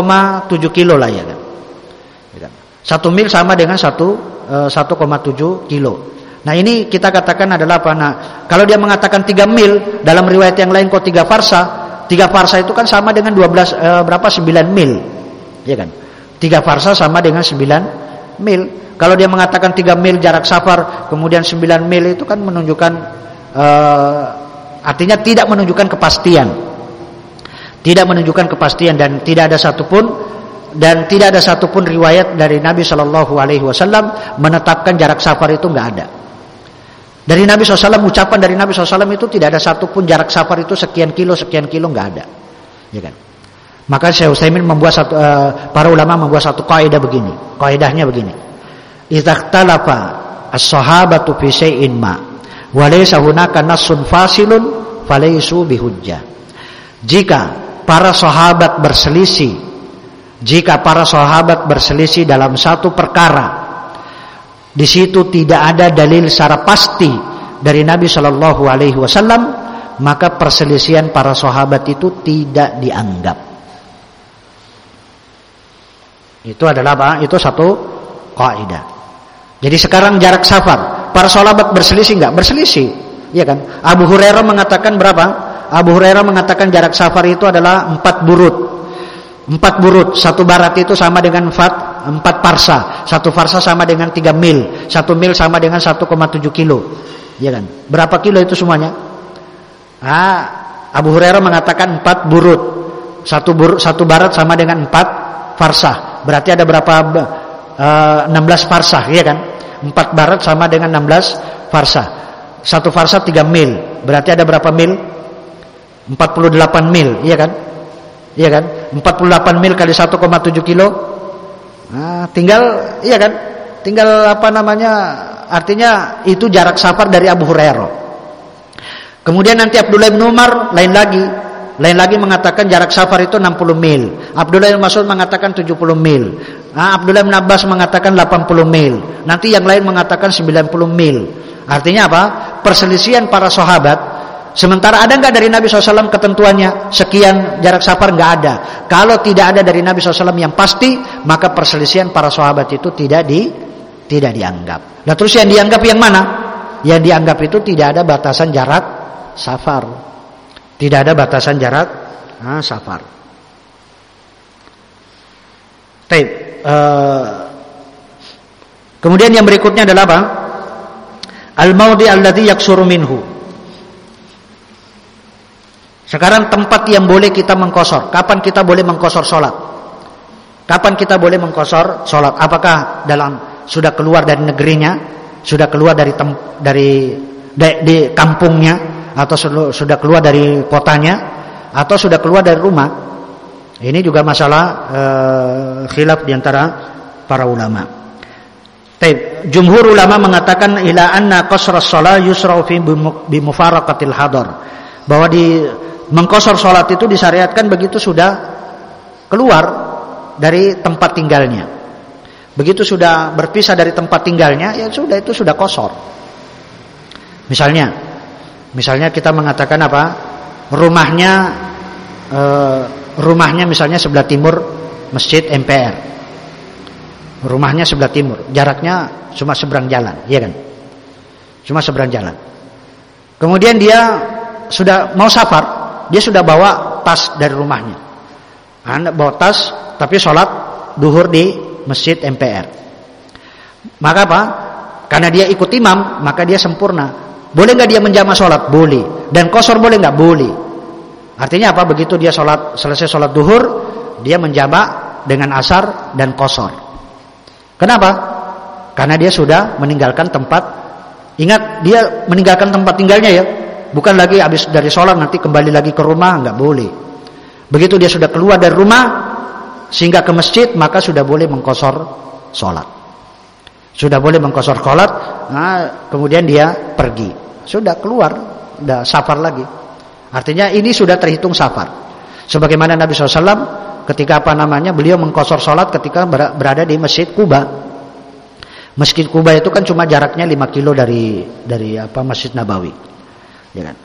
kilo lah ya kan? Satu mil sama dengan satu uh, 1,7 kilo. Nah ini kita katakan adalah apa? Nah kalau dia mengatakan tiga mil dalam riwayat yang lain kok tiga farsa, tiga farsa itu kan sama dengan 12 eh, berapa sembilan mil, ya kan? Tiga farsa sama dengan sembilan mil. Kalau dia mengatakan tiga mil jarak safar, kemudian sembilan mil itu kan menunjukkan eh, artinya tidak menunjukkan kepastian, tidak menunjukkan kepastian dan tidak ada satupun dan tidak ada satupun riwayat dari Nabi Shallallahu Alaihi Wasallam menetapkan jarak safar itu nggak ada. Dari Nabi SAW ucapan dari Nabi SAW itu tidak ada satupun jarak safar itu sekian kilo sekian kilo nggak ada, ya kan? Maka Syekh Utsaimin membuat satu uh, para ulama membuat satu kaidah begini. Kaidahnya begini. Idza as-sahabatu fi syai'in ma wa laysa hunaka nassun fasilun falaysu bihujjah. Jika para sahabat berselisih jika para sahabat berselisih dalam satu perkara di situ tidak ada dalil secara pasti dari Nabi Shallallahu Alaihi Wasallam, maka perselisihan para sahabat itu tidak dianggap. Itu adalah apa? Itu satu kaidah. Jadi sekarang jarak safar, para sahabat berselisih enggak? Berselisih, ya kan? Abu Hurairah mengatakan berapa? Abu Hurairah mengatakan jarak safar itu adalah empat burut. Empat burut, satu barat itu sama dengan empat empat parsa. Satu parsa sama dengan tiga mil. Satu mil sama dengan 1,7 kilo. Ya kan? Berapa kilo itu semuanya? Ah, Abu Hurairah mengatakan empat burut. Satu burut, satu barat sama dengan empat farsa. Berarti ada berapa? Uh, eh, 16 farsa, ya kan? Empat barat sama dengan 16 farsa. Satu farsa tiga mil. Berarti ada berapa mil? 48 mil, iya kan? Iya kan? 48 mil kali 1,7 kilo Nah, tinggal iya kan? Tinggal apa namanya? Artinya itu jarak safar dari Abu Hurairah. Kemudian nanti Abdullah bin Umar lain lagi, lain lagi mengatakan jarak safar itu 60 mil. Abdullah bin Mas'ud mengatakan 70 mil. Nah, Abdullah bin Abbas mengatakan 80 mil. Nanti yang lain mengatakan 90 mil. Artinya apa? Perselisihan para sahabat Sementara ada nggak dari Nabi SAW ketentuannya sekian jarak safar nggak ada. Kalau tidak ada dari Nabi SAW yang pasti, maka perselisihan para sahabat itu tidak di tidak dianggap. Nah terus yang dianggap yang mana? Yang dianggap itu tidak ada batasan jarak safar. Tidak ada batasan jarak nah, safar. Taib. Uh, kemudian yang berikutnya adalah apa? Al-maudi alladhi yaksuru minhu sekarang tempat yang boleh kita mengkosor. Kapan kita boleh mengkosor sholat? Kapan kita boleh mengkosor sholat? Apakah dalam sudah keluar dari negerinya, sudah keluar dari tem, dari di, di kampungnya, atau sudah keluar dari kotanya, atau sudah keluar dari rumah? Ini juga masalah uh, khilaf di antara para ulama. Taib. Jumhur ulama mengatakan ila anna qasra shalah yusra'u fi bimufaraqatil hadar. Bahwa di mengkosor sholat itu disyariatkan begitu sudah keluar dari tempat tinggalnya. Begitu sudah berpisah dari tempat tinggalnya, ya sudah itu sudah kosor. Misalnya, misalnya kita mengatakan apa? Rumahnya e, rumahnya misalnya sebelah timur masjid MPR rumahnya sebelah timur. Jaraknya cuma seberang jalan iya kan? Cuma seberang jalan. Kemudian dia sudah mau safar dia sudah bawa tas dari rumahnya. Anda bawa tas tapi sholat duhur di masjid MPR maka apa? Karena dia ikut imam maka dia sempurna boleh nggak dia menjama sholat boleh dan kosor boleh nggak boleh Artinya apa? Begitu dia sholat selesai sholat duhur, dia menjamak dengan asar dan kosor. Kenapa? Karena dia sudah meninggalkan tempat. Ingat, dia meninggalkan tempat tinggalnya ya. Bukan lagi habis dari sholat nanti kembali lagi ke rumah, nggak boleh. Begitu dia sudah keluar dari rumah, sehingga ke masjid, maka sudah boleh mengkosor sholat. Sudah boleh mengkosor sholat, nah, kemudian dia pergi. Sudah keluar, udah safar lagi. Artinya ini sudah terhitung safar. Sebagaimana Nabi SAW ketika apa namanya beliau mengkosor sholat ketika berada di Masjid Kuba. Masjid Kuba itu kan cuma jaraknya 5 kilo dari dari apa Masjid Nabawi. Ya kan?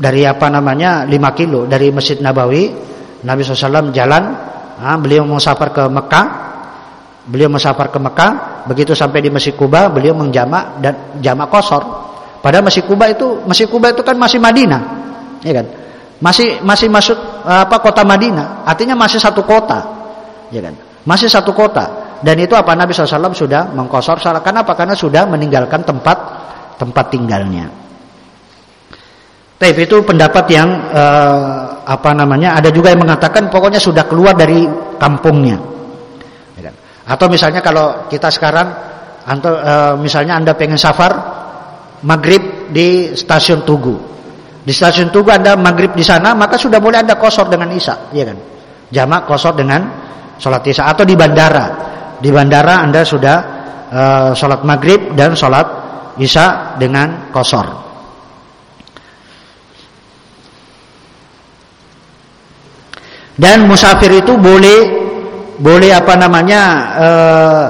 Dari apa namanya 5 kilo dari Masjid Nabawi Nabi SAW jalan nah, beliau mau safar ke Mekah beliau mau safar ke Mekah begitu sampai di Masjid Kuba beliau menjamak dan jamak kosor Padahal Masjid Kuba itu Masjid Kuba itu kan masih Madinah, ya kan? Masih masih masuk apa kota Madinah, artinya masih satu kota, ya kan? Masih satu kota. Dan itu apa Nabi SAW sudah mengkosor salah apa? Karena sudah meninggalkan tempat tempat tinggalnya. Tapi itu pendapat yang eh, apa namanya? Ada juga yang mengatakan pokoknya sudah keluar dari kampungnya. Ya kan? Atau misalnya kalau kita sekarang eh, misalnya Anda pengen safar maghrib di stasiun Tugu. Di stasiun Tugu Anda maghrib di sana, maka sudah boleh Anda kosor dengan Isya, ya kan? Jamak kosor dengan sholat Isya atau di bandara. Di bandara Anda sudah uh, sholat maghrib dan sholat Isya dengan kosor. Dan musafir itu boleh boleh apa namanya uh,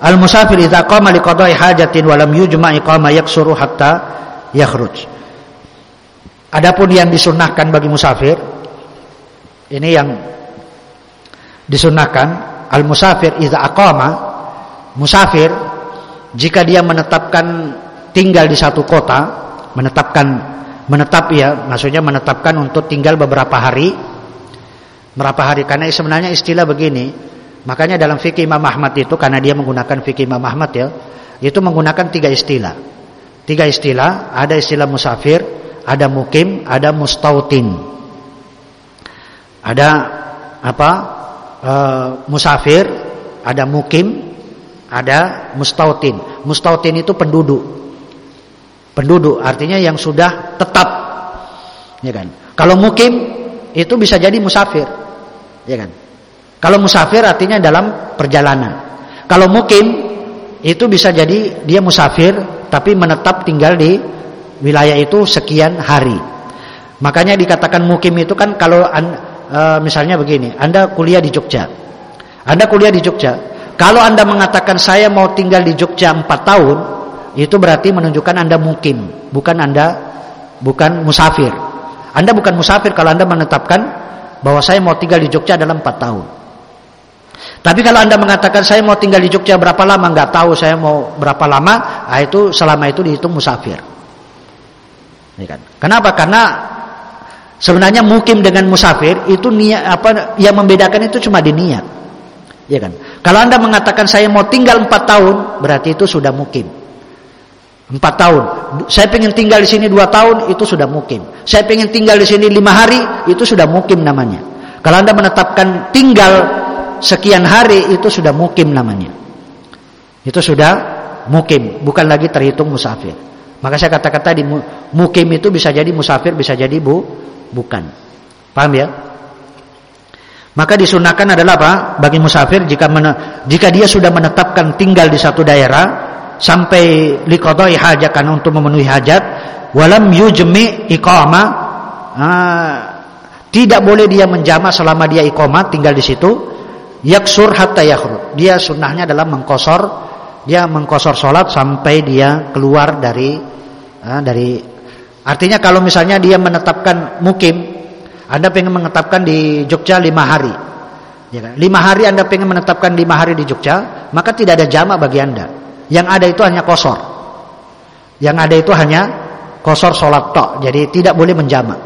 Al musafir idza qama liqada'i hajatin wa lam yujma' iqama yaksuru hatta yakhruj. Adapun yang disunahkan bagi musafir ini yang disunahkan al musafir idza aqama musafir jika dia menetapkan tinggal di satu kota menetapkan menetap ya maksudnya menetapkan untuk tinggal beberapa hari berapa hari karena sebenarnya istilah begini Makanya dalam fikih Imam Ahmad itu karena dia menggunakan fikih Imam Ahmad ya, itu menggunakan tiga istilah. Tiga istilah, ada istilah musafir, ada mukim, ada mustautin. Ada apa? E, musafir, ada mukim, ada mustautin. Mustautin itu penduduk. Penduduk artinya yang sudah tetap. Ya kan? Kalau mukim itu bisa jadi musafir. Ya kan? Kalau musafir artinya dalam perjalanan. Kalau mukim itu bisa jadi dia musafir tapi menetap tinggal di wilayah itu sekian hari. Makanya dikatakan mukim itu kan kalau e, misalnya begini, Anda kuliah di Jogja. Anda kuliah di Jogja. Kalau Anda mengatakan saya mau tinggal di Jogja 4 tahun, itu berarti menunjukkan Anda mukim, bukan Anda bukan musafir. Anda bukan musafir kalau Anda menetapkan bahwa saya mau tinggal di Jogja dalam 4 tahun. Tapi kalau anda mengatakan saya mau tinggal di Jogja berapa lama, nggak tahu saya mau berapa lama, nah itu selama itu dihitung musafir. Ya kan? Kenapa? Karena sebenarnya mukim dengan musafir itu niat apa yang membedakan itu cuma di niat. Ya kan? Kalau anda mengatakan saya mau tinggal empat tahun, berarti itu sudah mukim. Empat tahun. Saya pengen tinggal di sini dua tahun, itu sudah mukim. Saya pengen tinggal di sini lima hari, itu sudah mukim namanya. Kalau anda menetapkan tinggal sekian hari itu sudah mukim namanya. Itu sudah mukim, bukan lagi terhitung musafir. Maka saya katakan tadi mukim itu bisa jadi musafir, bisa jadi bu, bukan. Paham ya? Maka disunahkan adalah apa? Bagi musafir jika men, jika dia sudah menetapkan tinggal di satu daerah sampai liqadai hajakan untuk memenuhi hajat, walam yujmi iqamah ah, tidak boleh dia menjama selama dia iqamah tinggal di situ yaksur hatta yakhrud. Dia sunnahnya adalah mengkosor, dia mengkosor sholat sampai dia keluar dari uh, dari artinya kalau misalnya dia menetapkan mukim Anda pengen menetapkan di Jogja lima hari. Ya kan? Lima hari Anda pengen menetapkan lima hari di Jogja, maka tidak ada jamak bagi Anda. Yang ada itu hanya kosor. Yang ada itu hanya kosor sholat tok. Jadi tidak boleh menjamak.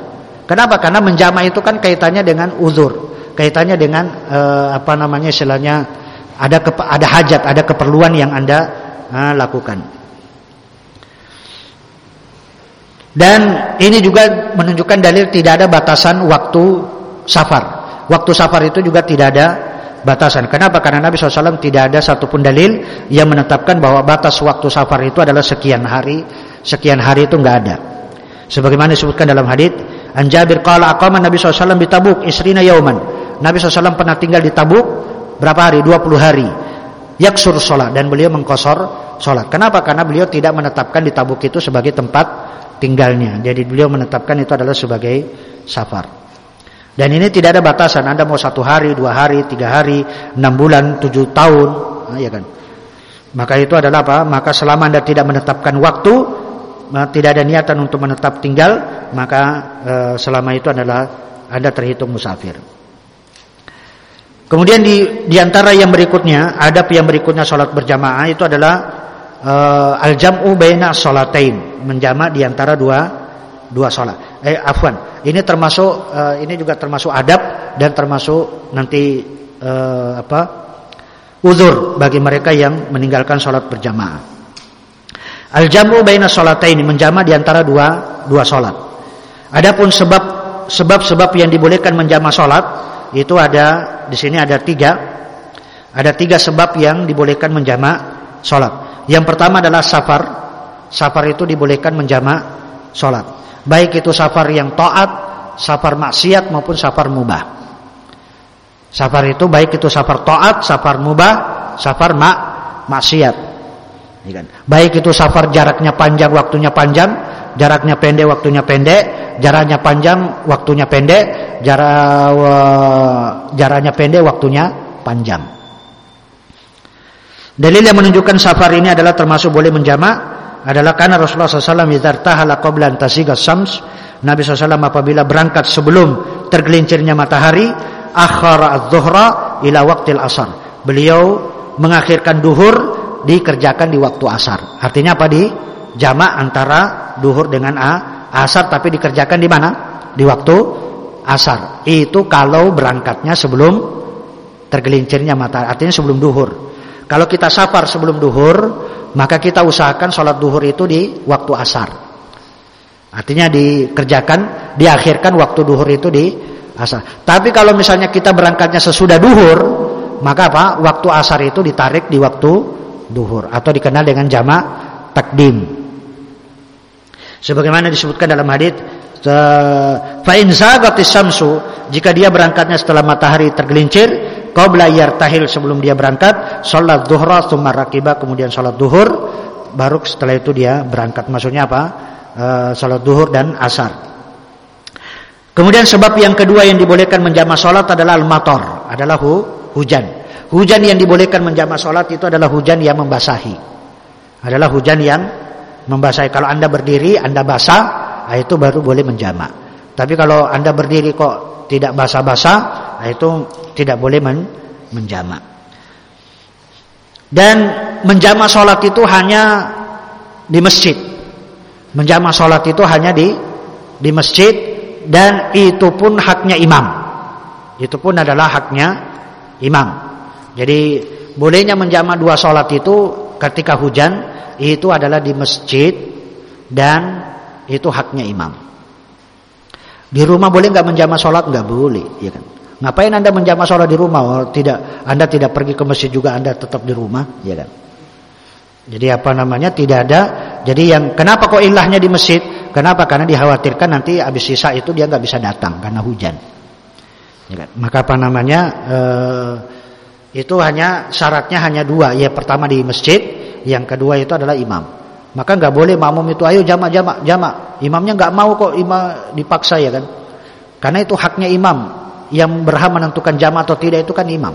Kenapa? Karena menjamak itu kan kaitannya dengan uzur. Kaitannya dengan eh, apa namanya istilahnya ada ada hajat, ada keperluan yang Anda eh, lakukan. Dan ini juga menunjukkan dalil tidak ada batasan waktu safar. Waktu safar itu juga tidak ada batasan. Kenapa? Karena Nabi SAW tidak ada satupun dalil yang menetapkan bahwa batas waktu safar itu adalah sekian hari. Sekian hari itu enggak ada. Sebagaimana disebutkan dalam hadis, An Jabir qala Nabi SAW di Tabuk isrina yauman. Nabi SAW pernah tinggal di Tabuk berapa hari? 20 hari. Yaksur sholat dan beliau mengkosor sholat. Kenapa? Karena beliau tidak menetapkan di Tabuk itu sebagai tempat tinggalnya. Jadi beliau menetapkan itu adalah sebagai safar. Dan ini tidak ada batasan. Anda mau satu hari, dua hari, tiga hari, enam bulan, tujuh tahun, ya kan? Maka itu adalah apa? Maka selama anda tidak menetapkan waktu, tidak ada niatan untuk menetap tinggal, maka e, selama itu adalah anda terhitung musafir. Kemudian di di antara yang berikutnya, adab yang berikutnya sholat berjamaah itu adalah uh, al-jam'u baina sholatain, menjamak di antara dua dua salat. Eh afwan, ini termasuk uh, ini juga termasuk adab dan termasuk nanti uh, apa? uzur bagi mereka yang meninggalkan salat berjamaah. Al-jam'u baina sholatain, menjamak di antara dua dua salat. Adapun sebab sebab-sebab yang dibolehkan menjamak salat itu ada di sini ada tiga. Ada tiga sebab yang dibolehkan menjamak salat. Yang pertama adalah safar. Safar itu dibolehkan menjamak sholat. Baik itu safar yang taat, safar maksiat maupun safar mubah. Safar itu baik itu safar taat, safar mubah, safar mak maksiat. Kan? Baik itu safar jaraknya panjang, waktunya panjang, jaraknya pendek, waktunya pendek, jaraknya panjang, waktunya pendek, jarak jaraknya pendek, waktunya panjang. Dalil yang menunjukkan safar ini adalah termasuk boleh menjamak adalah karena Rasulullah SAW izartahala qabla tasigas sams Nabi SAW apabila berangkat sebelum tergelincirnya matahari akhara adz-dhuhra ila waqtil asar. Beliau mengakhirkan duhur dikerjakan di waktu asar. Artinya apa di jamak antara duhur dengan a, asar tapi dikerjakan di mana? Di waktu asar. Itu kalau berangkatnya sebelum tergelincirnya matahari. Artinya sebelum duhur. Kalau kita safar sebelum duhur, maka kita usahakan sholat duhur itu di waktu asar. Artinya dikerjakan, diakhirkan waktu duhur itu di asar. Tapi kalau misalnya kita berangkatnya sesudah duhur, maka apa? Waktu asar itu ditarik di waktu duhur atau dikenal dengan jamak takdim. Sebagaimana disebutkan dalam hadis fa in samsu jika dia berangkatnya setelah matahari tergelincir qabla yartahil sebelum dia berangkat salat zuhra tsumma kemudian salat zuhur baru setelah itu dia berangkat. Maksudnya apa? E, salat zuhur dan asar. Kemudian sebab yang kedua yang dibolehkan menjamak salat adalah al-matar adalah hu, hujan. Hujan yang dibolehkan menjamak salat itu adalah hujan yang membasahi. Adalah hujan yang membasahi kalau Anda berdiri Anda basah nah itu baru boleh menjamak tapi kalau Anda berdiri kok tidak basah-basah Nah, itu tidak boleh men menjamak. Dan menjamak sholat itu hanya di masjid. Menjamak sholat itu hanya di di masjid dan itu pun haknya imam. Itu pun adalah haknya imam. Jadi bolehnya menjamak dua sholat itu ketika hujan itu adalah di masjid dan itu haknya imam. Di rumah boleh nggak menjamak sholat nggak boleh, ya kan? Ngapain Anda menjamak sholat di rumah? Oh, tidak, Anda tidak pergi ke masjid juga, Anda tetap di rumah, ya kan? Jadi apa namanya? Tidak ada. Jadi yang kenapa kok ilahnya di masjid? Kenapa? Karena dikhawatirkan nanti habis sisa itu dia nggak bisa datang karena hujan. Ya kan? Maka apa namanya? Eh, itu hanya syaratnya hanya dua. Ya pertama di masjid, yang kedua itu adalah imam. Maka nggak boleh makmum itu ayo jamak jamak jamak. Imamnya nggak mau kok imam dipaksa ya kan? Karena itu haknya imam yang berhak menentukan jamaah atau tidak itu kan imam.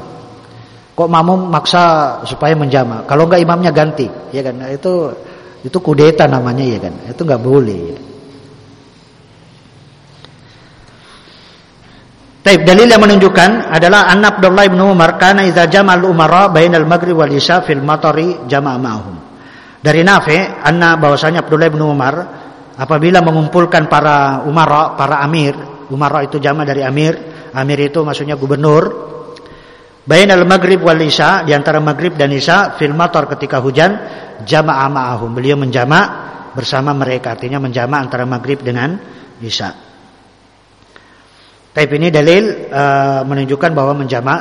Kok makmum maksa supaya menjama? Kalau enggak imamnya ganti, ya kan? Itu itu kudeta namanya ya kan. Itu enggak boleh. Ya. Taib dalil yang menunjukkan adalah an Abdullah bin Umar kana idza jamal umara bainal maghrib wal isya fil matari jama'a ma'hum. Dari Nafi anna bahwasanya Abdullah bin Umar apabila mengumpulkan para umara, para amir, umara itu jama dari amir, amir itu maksudnya gubernur. Bainal maghrib wal isya di antara maghrib dan isya fil matar ketika hujan jama'a ma'hum. Beliau menjama bersama mereka artinya menjama antara maghrib dengan isya. Tapi ini dalil uh, menunjukkan bahwa menjamak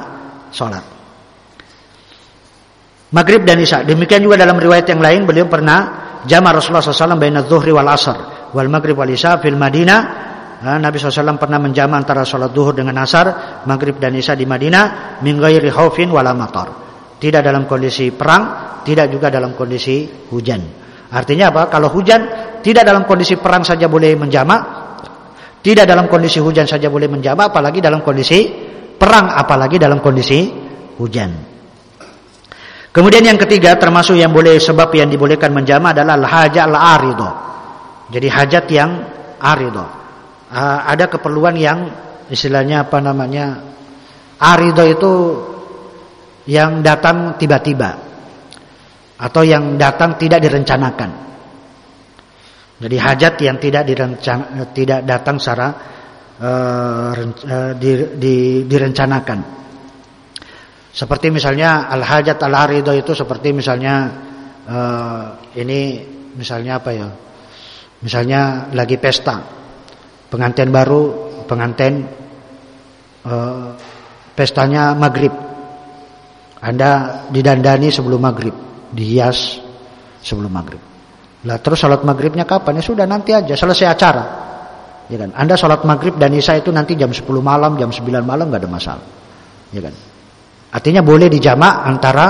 sholat. Maghrib dan Isya. Demikian juga dalam riwayat yang lain beliau pernah jama Rasulullah SAW baina zuhri wal asar wal maghrib wal isya fil Madinah. Uh, Nabi SAW pernah menjama antara sholat duhur dengan asar, maghrib dan isya di Madinah, min ghairi khaufin wala matar. Tidak dalam kondisi perang, tidak juga dalam kondisi hujan. Artinya apa? Kalau hujan, tidak dalam kondisi perang saja boleh menjamak, tidak dalam kondisi hujan saja boleh menjama, apalagi dalam kondisi perang, apalagi dalam kondisi hujan. Kemudian yang ketiga termasuk yang boleh sebab yang dibolehkan menjama adalah hajat al-arido. Jadi hajat yang arido. Uh, ada keperluan yang istilahnya apa namanya? Arido itu yang datang tiba-tiba atau yang datang tidak direncanakan. Jadi hajat yang tidak direncana, tidak datang secara uh, di, di, direncanakan. Seperti misalnya al-hajat al-arido itu seperti misalnya uh, ini misalnya apa ya? Misalnya lagi pesta. Pengantin baru, pengantin uh, pestanya maghrib. Anda didandani sebelum maghrib, dihias sebelum maghrib. Lah terus sholat maghribnya kapan? Ya sudah nanti aja selesai acara. Ya kan? Anda sholat maghrib dan isya itu nanti jam 10 malam, jam 9 malam nggak ada masalah. Ya kan? Artinya boleh dijamak antara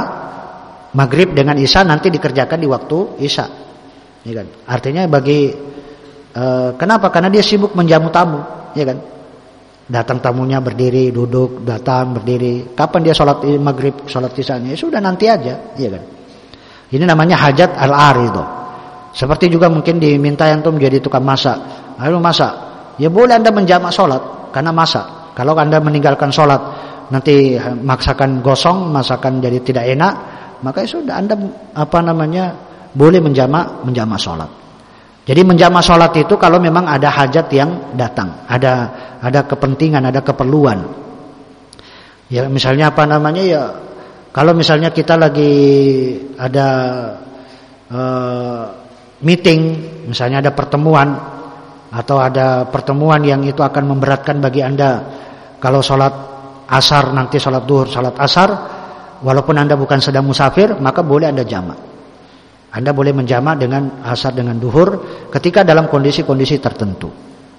maghrib dengan isya nanti dikerjakan di waktu isya. Ya kan? Artinya bagi e, kenapa? Karena dia sibuk menjamu tamu, ya kan? Datang tamunya berdiri, duduk, datang berdiri. Kapan dia sholat maghrib, sholat isya? Ya sudah nanti aja, ya kan? Ini namanya hajat al-aridah. Seperti juga mungkin diminta yang tuh menjadi tukang masak. Lalu masak. Ya boleh Anda menjamak sholat karena masak. Kalau Anda meninggalkan sholat nanti maksakan gosong, masakan jadi tidak enak, maka ya sudah Anda apa namanya boleh menjamak menjamak sholat. Jadi menjamak sholat itu kalau memang ada hajat yang datang, ada ada kepentingan, ada keperluan. Ya misalnya apa namanya ya kalau misalnya kita lagi ada uh, meeting, misalnya ada pertemuan atau ada pertemuan yang itu akan memberatkan bagi Anda. Kalau sholat asar nanti sholat duhur, sholat asar walaupun Anda bukan sedang musafir maka boleh Anda jamak. Anda boleh menjamak dengan asar dengan duhur ketika dalam kondisi-kondisi tertentu.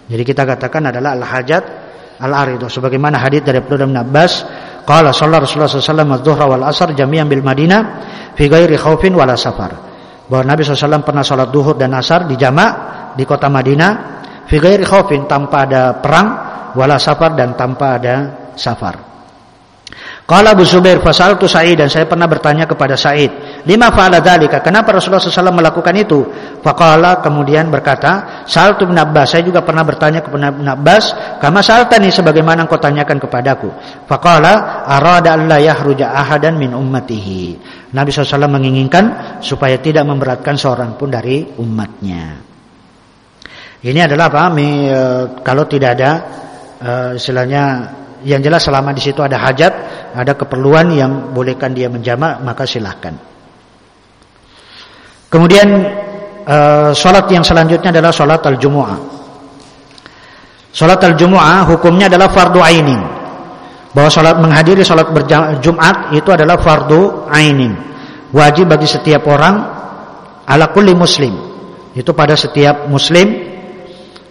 Jadi kita katakan adalah al-hajat al-aridu. Sebagaimana hadis dari Abdullah bin Abbas qala sallallahu Rasulullah sallallahu alaihi wasallam wal asar jami'an bil Madinah fi ghairi khaufin wala safar bahwa Nabi SAW pernah sholat duhur dan asar di jamak di kota Madinah fi ghairi tanpa ada perang wala safar dan tanpa ada safar. Qala Abu Zubair fasaltu Sa'id dan saya pernah bertanya kepada Sa'id, "Lima fa'ala dzalika?" Kenapa Rasulullah SAW melakukan itu? Faqala kemudian berkata, "Saltu bin Abbas." Saya juga pernah bertanya kepada Ibn Abbas, "Kama saltani sebagaimana engkau tanyakan kepadaku?" Faqala, "Arada alla yahruja ahadan min ummatihi." Nabi SAW menginginkan supaya tidak memberatkan seorang pun dari umatnya. Ini adalah apa? E, kalau tidak ada e, istilahnya yang jelas selama di situ ada hajat, ada keperluan yang bolehkan dia menjamak, maka silahkan. Kemudian e, sholat yang selanjutnya adalah sholat al-jumu'ah. Sholat al-jumu'ah hukumnya adalah fardu ainin bahwa salat menghadiri salat berjumat itu adalah fardu ainin wajib bagi setiap orang ala kulli muslim itu pada setiap muslim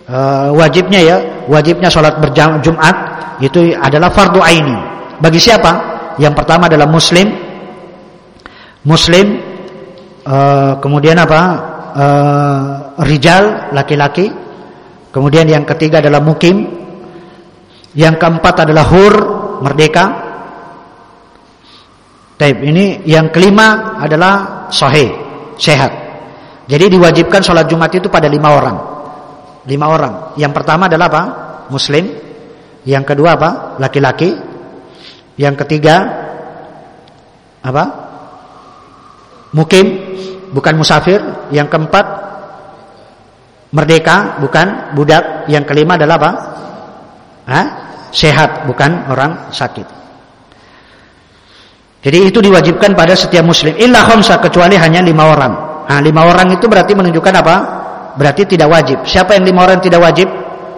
uh, wajibnya ya wajibnya salat berjumat itu adalah fardu ainin bagi siapa yang pertama adalah muslim muslim uh, kemudian apa uh, rijal laki-laki kemudian yang ketiga adalah mukim yang keempat adalah hur merdeka. Taib ini yang kelima adalah sahih, sehat. Jadi diwajibkan sholat Jumat itu pada lima orang. Lima orang. Yang pertama adalah apa? Muslim. Yang kedua apa? Laki-laki. Yang ketiga apa? Mukim, bukan musafir. Yang keempat merdeka, bukan budak. Yang kelima adalah apa? Hah? Sehat, bukan orang sakit. Jadi itu diwajibkan pada setiap muslim. Illa khamsa kecuali hanya lima orang. Nah, lima orang itu berarti menunjukkan apa? Berarti tidak wajib. Siapa yang lima orang tidak wajib?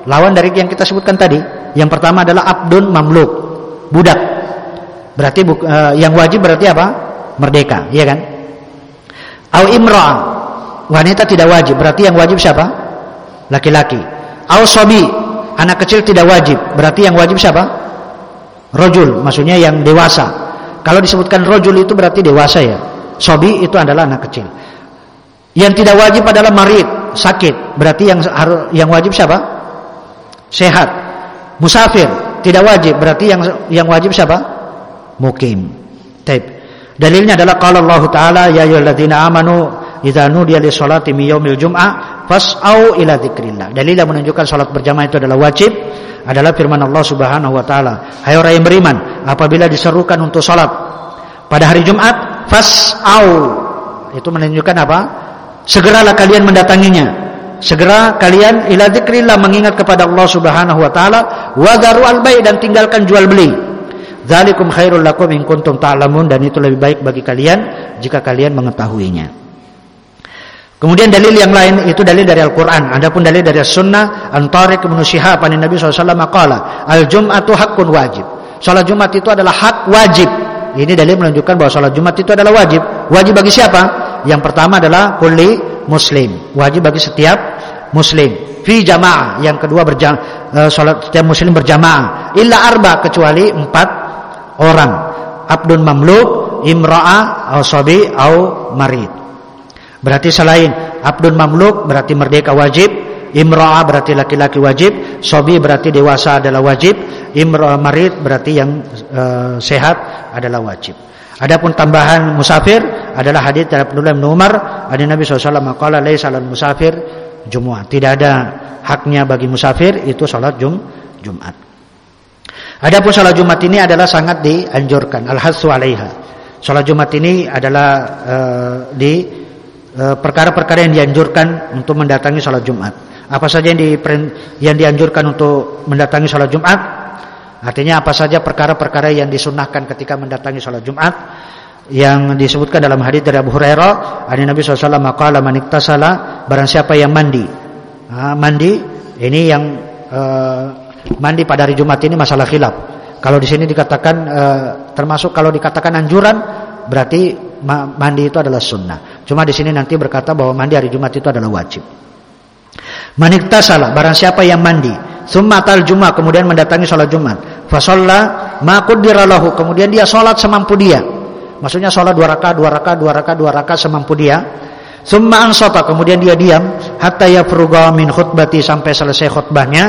Lawan dari yang kita sebutkan tadi. Yang pertama adalah abdun mamluk, budak. Berarti uh, yang wajib berarti apa? Merdeka, iya kan? Au imra'ah. Wanita tidak wajib, berarti yang wajib siapa? Laki-laki. Au sobi, anak kecil tidak wajib, berarti yang wajib siapa? Rojul, maksudnya yang dewasa. Kalau disebutkan rojul itu berarti dewasa ya. Sobi itu adalah anak kecil. Yang tidak wajib adalah marid, sakit. Berarti yang yang wajib siapa? Sehat. Musafir tidak wajib. Berarti yang yang wajib siapa? Mukim. Taib. Dalilnya adalah kalau Allah taala ya ayyuhalladzina amanu idza nudiya lis-salati min yaumil jum'ah fas'au ila dzikrillah. Dalil menunjukkan salat berjamaah itu adalah wajib adalah firman Allah Subhanahu wa taala. Hai orang yang beriman, apabila diserukan untuk salat pada hari Jumat, fas'au. Itu menunjukkan apa? segeralah kalian mendatanginya segera kalian ila dzikrillah mengingat kepada Allah Subhanahu wa taala wa al dan tinggalkan jual beli dzalikum khairul lakum in kuntum ta'lamun dan itu lebih baik bagi kalian jika kalian mengetahuinya Kemudian dalil yang lain itu dalil dari Al-Qur'an. Adapun dalil dari Sunnah Antariq bin Syihab Nabi SAW qala al-jum'atu haqqun wajib. Salat Jumat itu adalah hak wajib. Ini dalil menunjukkan bahwa salat Jumat itu adalah wajib. Wajib bagi siapa? Yang pertama adalah kulli muslim, wajib bagi setiap muslim. Fi jamaah, yang kedua berjamaah, uh, salat setiap muslim berjamaah. Illa arba kecuali empat orang. Abdun mamluk, imra'ah, au sabi, au marid. Berarti selain abdun mamluk berarti merdeka wajib, imra'ah berarti laki-laki wajib, sobi berarti dewasa adalah wajib, imra'ah marid berarti yang uh, sehat adalah wajib. Adapun tambahan musafir adalah hadis dari Abdullah bin Umar, ada Nabi SAW maqala laisa lal musafir Jumat. Tidak ada haknya bagi musafir itu salat jum Jumat. Adapun salat Jumat ini adalah sangat dianjurkan al-hasu 'alaiha. Salat Jumat ini adalah uh, di eh, perkara-perkara uh, yang dianjurkan untuk mendatangi salat Jumat. Apa saja yang, di, yang dianjurkan untuk mendatangi salat Jumat? Artinya apa saja perkara-perkara yang disunahkan ketika mendatangi sholat Jumat yang disebutkan dalam hadis dari Abu Hurairah, ada Nabi SAW maqala man iktasala barang siapa yang mandi. Nah, mandi ini yang uh, mandi pada hari Jumat ini masalah khilaf. Kalau di sini dikatakan uh, termasuk kalau dikatakan anjuran berarti mandi itu adalah sunnah. Cuma di sini nanti berkata bahwa mandi hari Jumat itu adalah wajib. Maniktasala barang siapa yang mandi Summatal Jumat kemudian mendatangi sholat Jumat. Fasalla maqdira lahu kemudian dia sholat semampu dia. Maksudnya sholat dua rakaat, dua rakaat, dua rakaat, dua rakaat semampu dia. Summa ansata kemudian dia diam hatta yafruga min khutbati sampai selesai khutbahnya.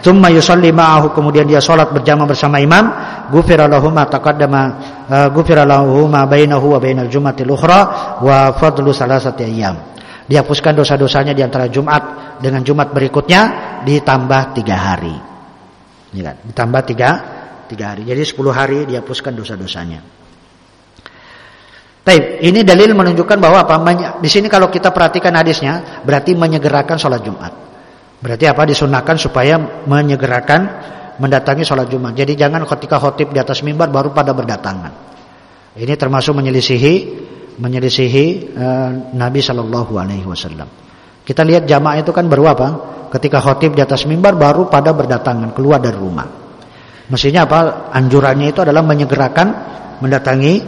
Summa yusalli ma'ahu kemudian dia sholat berjamaah bersama imam. Ghufira lahu ma taqaddama uh, ghufira lahu ma bainahu wa bainal jumatil ukhra wa fadlu salasati ayyam dihapuskan dosa-dosanya di antara Jumat dengan Jumat berikutnya ditambah tiga hari. Ini kan, ditambah tiga, tiga hari. Jadi sepuluh hari dihapuskan dosa-dosanya. Taib, ini dalil menunjukkan bahwa apa? Di sini kalau kita perhatikan hadisnya, berarti menyegerakan sholat Jumat. Berarti apa? Disunahkan supaya menyegerakan mendatangi sholat Jumat. Jadi jangan ketika khotib di atas mimbar baru pada berdatangan. Ini termasuk menyelisihi menyelisihi uh, Nabi Shallallahu Alaihi Wasallam. Kita lihat jamaah itu kan baru apa? Ketika khotib di atas mimbar baru pada berdatangan keluar dari rumah. Mestinya apa? Anjurannya itu adalah menyegerakan mendatangi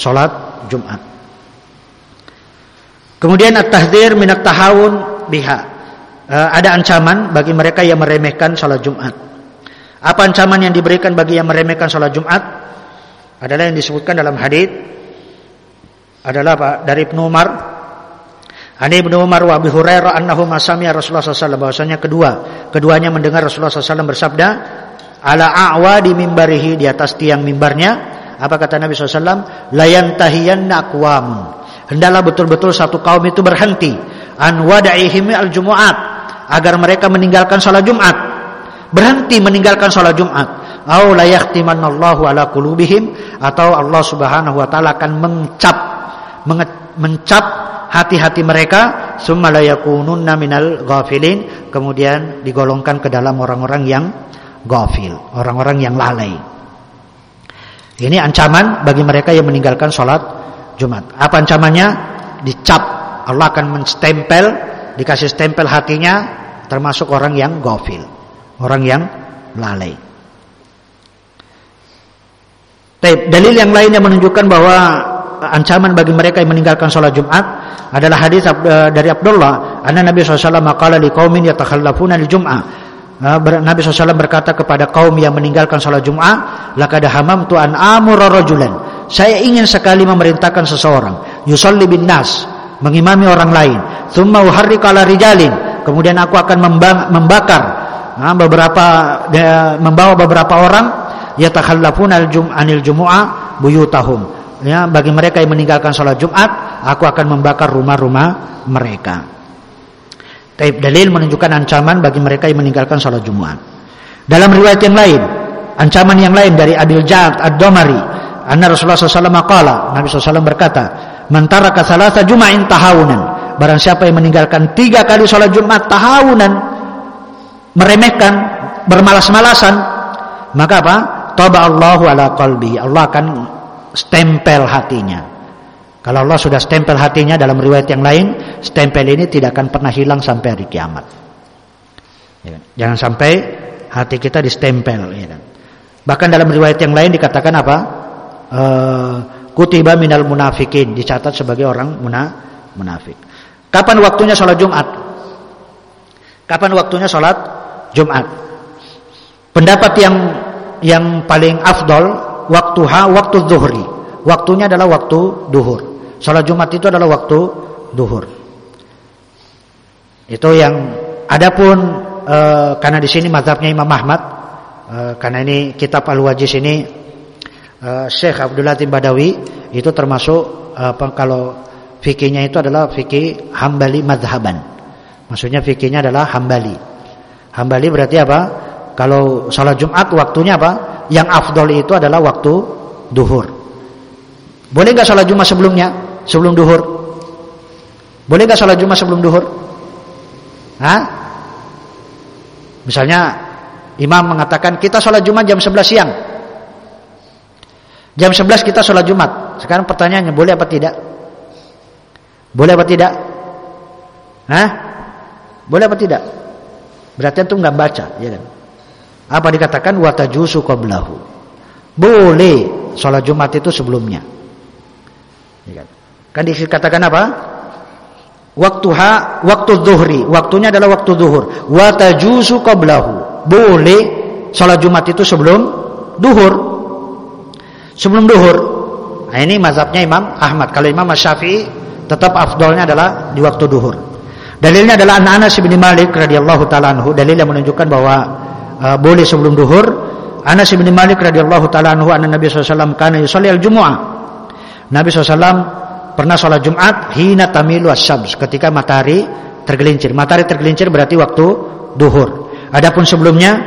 sholat Jumat. Kemudian at-tahdir minat tahawun biha. Uh, ada ancaman bagi mereka yang meremehkan sholat Jumat. Apa ancaman yang diberikan bagi yang meremehkan sholat Jumat? Adalah yang disebutkan dalam hadis adalah apa? Dari Ibnu Umar. Ani Ibnu Umar wa Abi Hurairah annahu masami'a Rasulullah sallallahu bahwasanya kedua, keduanya mendengar Rasulullah sallallahu bersabda, ala a'wa di mimbarihi di atas tiang mimbarnya. Apa kata Nabi SAW? Layan tahiyanna aqwamun. Hendaklah betul-betul satu kaum itu berhenti an wada'ihim al-jumu'at agar mereka meninggalkan salat Jumat. berhenti meninggalkan sholat Jumat, au la yahtimannallahu ala qulubihim atau Allah Subhanahu wa taala akan mencap mencap hati-hati mereka summa minal ghafilin kemudian digolongkan ke dalam orang-orang yang ghafil, orang-orang yang lalai. Ini ancaman bagi mereka yang meninggalkan sholat Jumat. Apa ancamannya? Dicap. Allah akan menstempel, dikasih stempel hatinya, termasuk orang yang gofil, orang yang lalai. Taib. Dalil yang lain yang menunjukkan bahwa ancaman bagi mereka yang meninggalkan sholat Jumat adalah hadis eh, dari Abdullah. Anna Nabi SAW maqala liqaumin yatakhallafuna al-jum'ah. Eh, Nabi SAW berkata kepada kaum yang meninggalkan sholat Jum'ah, laqad hamamtu an amura rajulan. Saya ingin sekali memerintahkan seseorang, yusalli bin nas, mengimami orang lain. Tsumma uharrika ala rijalin. Kemudian aku akan membakar nah, beberapa membawa beberapa orang yatakhallafuna al-jum'anil jumu'ah buyutahum ya bagi mereka yang meninggalkan sholat Jumat aku akan membakar rumah-rumah mereka. Taib dalil menunjukkan ancaman bagi mereka yang meninggalkan sholat Jumat. Dalam riwayat yang lain ancaman yang lain dari Abil Ja'ad Ad-Domari anna Rasulullah SAW Nabi SAW berkata mentara kasalasa juma'in tahawunan. Barang siapa yang meninggalkan tiga kali sholat Jumat tahawunan meremehkan bermalas-malasan maka apa? Toba Allahu ala qalbi Allah akan stempel hatinya. Kalau Allah sudah stempel hatinya dalam riwayat yang lain, stempel ini tidak akan pernah hilang sampai hari kiamat. Ya kan? Jangan sampai hati kita distempel. Ya kan? Bahkan dalam riwayat yang lain dikatakan apa? E, kutiba minal munafikin dicatat sebagai orang muna, munafik. Kapan waktunya sholat Jumat? Kapan waktunya sholat Jumat? Pendapat yang yang paling afdol Waktu ha waktu zuhri. Waktunya adalah waktu duhur. Salat Jumat itu adalah waktu duhur. Itu yang adapun e, karena di sini mazhabnya Imam Ahmad e, karena ini kitab Al-Wajiz ini e, Syekh Abdul Latif Badawi itu termasuk e, kalau fikihnya itu adalah fikih Hambali madhaban. Maksudnya fikihnya adalah Hambali. Hambali berarti apa? Kalau salat Jumat waktunya apa? yang afdol itu adalah waktu duhur. Boleh nggak sholat Jumat sebelumnya? Sebelum duhur? Boleh nggak sholat Jumat sebelum duhur? Hah? Misalnya imam mengatakan kita sholat Jumat jam 11 siang. Jam 11 kita sholat Jumat. Sekarang pertanyaannya boleh apa tidak? Boleh apa tidak? Hah? Boleh apa tidak? Berarti itu nggak baca, ya kan? Apa dikatakan watajusu qablahu. Boleh sholat Jumat itu sebelumnya. Ya kan? kan dikatakan apa? Waktu ha, waktu zuhri. Waktunya adalah waktu zuhur. Watajusu qablahu. Boleh sholat Jumat itu sebelum duhur. Sebelum duhur. Nah, ini mazhabnya Imam Ahmad. Kalau Imam Syafi'i tetap afdolnya adalah di waktu duhur. Dalilnya adalah anak-anak bin Malik radhiyallahu taala anhu. Dalil yang menunjukkan bahwa uh, boleh sebelum duhur. Anas bin Malik radhiyallahu taala anhu anna Nabi sallallahu kana yusalli al-jumu'ah. Nabi sallallahu pernah salat Jumat hina tamilu asy ketika matahari tergelincir. Matahari tergelincir berarti waktu duhur. Adapun sebelumnya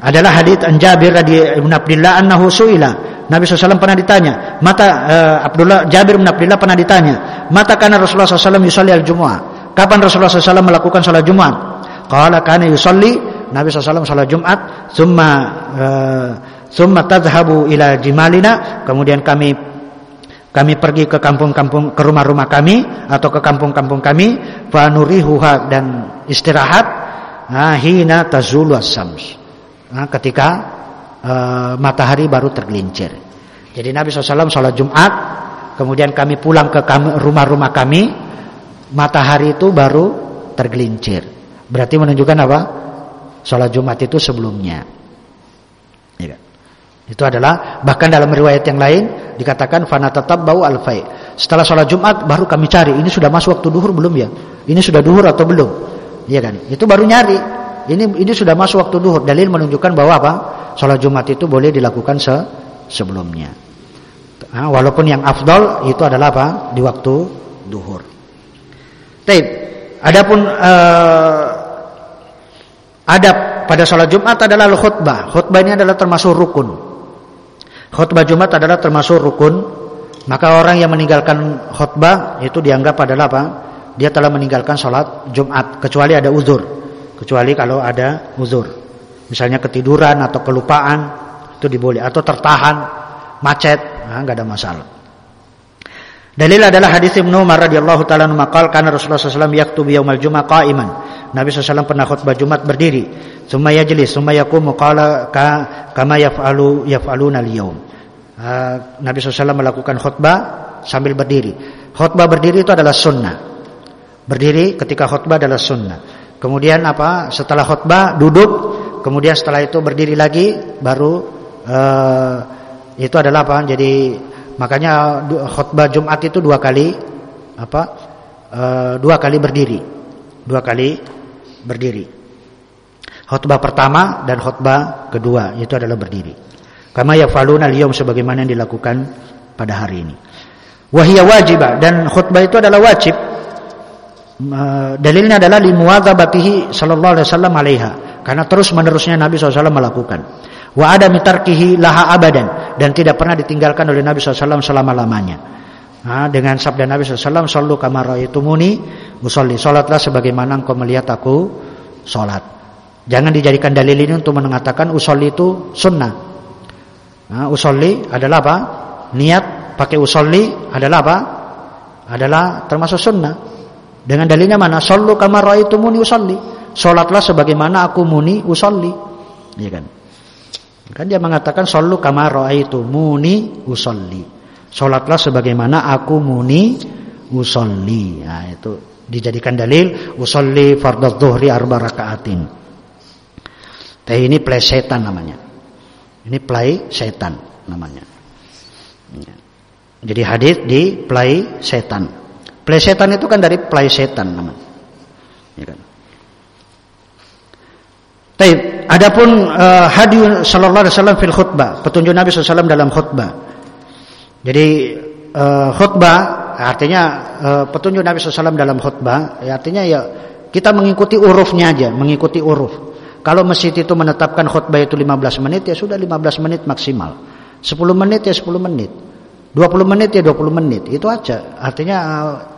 adalah hadits an Jabir radhiyallahu Abdullah annahu suila. Nabi SAW pernah ditanya, mata uh, Abdullah Jabir bin pernah ditanya, mata kana Rasulullah SAW yusalli al-jumu'ah? Kapan Rasulullah SAW melakukan salat Jumat? Qala kana yusalli. Nabi SAW salat Jumat, summa uh, summa tadhhabu ila jimalina, kemudian kami kami pergi ke kampung-kampung ke rumah-rumah kami atau ke kampung-kampung kami. Fanurihuha dan istirahat. Hina tazulu. Nah, ketika uh, matahari baru tergelincir. Jadi Nabi SAW salat Jumat, kemudian kami pulang ke rumah-rumah kami, matahari itu baru tergelincir. Berarti menunjukkan apa? sholat Jumat itu sebelumnya. Ya. Itu adalah bahkan dalam riwayat yang lain dikatakan fana tetap bau alfai. Setelah sholat Jumat baru kami cari ini sudah masuk waktu duhur belum ya? Ini sudah duhur atau belum? Iya kan? Itu baru nyari. Ini ini sudah masuk waktu duhur. Dalil menunjukkan bahwa apa? Sholat Jumat itu boleh dilakukan se sebelumnya. Nah, walaupun yang afdol itu adalah apa? Di waktu duhur. Taib. Adapun uh, adab pada sholat Jumat adalah khutbah. Khutbah ini adalah termasuk rukun. Khutbah Jumat adalah termasuk rukun. Maka orang yang meninggalkan khutbah itu dianggap adalah apa? Dia telah meninggalkan sholat Jumat kecuali ada uzur. Kecuali kalau ada uzur. Misalnya ketiduran atau kelupaan itu diboleh atau tertahan macet, nah, ada masalah. Dalil adalah hadis Ibnu Umar radhiyallahu taala maqal kana Rasulullah sallallahu yaktubu yaumal jumat qa'iman. Nabi sallallahu pernah khutbah Jumat berdiri, summa yajlis, summa yaqumu qala ka, kama yaf'alu yaf'aluna al-yaum. Uh, Nabi sallallahu melakukan khutbah sambil berdiri. Khutbah berdiri itu adalah sunnah. Berdiri ketika khutbah adalah sunnah. Kemudian apa? Setelah khutbah duduk, kemudian setelah itu berdiri lagi baru uh, itu adalah apa? Jadi Makanya khutbah Jumat itu dua kali apa? E, dua kali berdiri. Dua kali berdiri. Khutbah pertama dan khutbah kedua itu adalah berdiri. Kama yafaluna al-yawm sebagaimana yang dilakukan pada hari ini. Wahia wajibah dan khutbah itu adalah wajib. E, dalilnya adalah limuwadzabatihi sallallahu alaihi wasallam alaiha karena terus menerusnya Nabi SAW melakukan wa ada mitarkihi laha abadan dan tidak pernah ditinggalkan oleh Nabi SAW selama-lamanya. Nah, dengan sabda Nabi SAW, Sallu kamara itu muni, usolli. Salatlah sebagaimana engkau melihat aku salat. Jangan dijadikan dalil ini untuk mengatakan usolli itu sunnah. Nah, usolli adalah apa? Niat pakai usolli adalah apa? Adalah termasuk sunnah. Dengan dalilnya mana? Sallu kamara itu muni usolli. Salatlah sebagaimana aku muni usolli. Iya kan? Kan dia mengatakan sallu kama raaitu muni usolli. Salatlah sebagaimana aku muni usolli. Nah, itu dijadikan dalil usolli fardhu dhuhri arba rakaatin. Tapi ini play setan namanya. Ini play setan namanya. Ya. Jadi hadis di play setan. Play setan itu kan dari play setan namanya. Ya kan? Taib. Adapun uh, hadi sallallahu alaihi wasallam fil khutbah, petunjuk Nabi SAW dalam khutbah. Jadi uh, khutbah artinya uh, petunjuk Nabi SAW dalam khutbah, ya, artinya ya kita mengikuti urufnya aja, mengikuti uruf. Kalau masjid itu menetapkan khutbah itu 15 menit ya sudah 15 menit maksimal. 10 menit ya 10 menit. 20 menit ya 20 menit. Itu aja. Artinya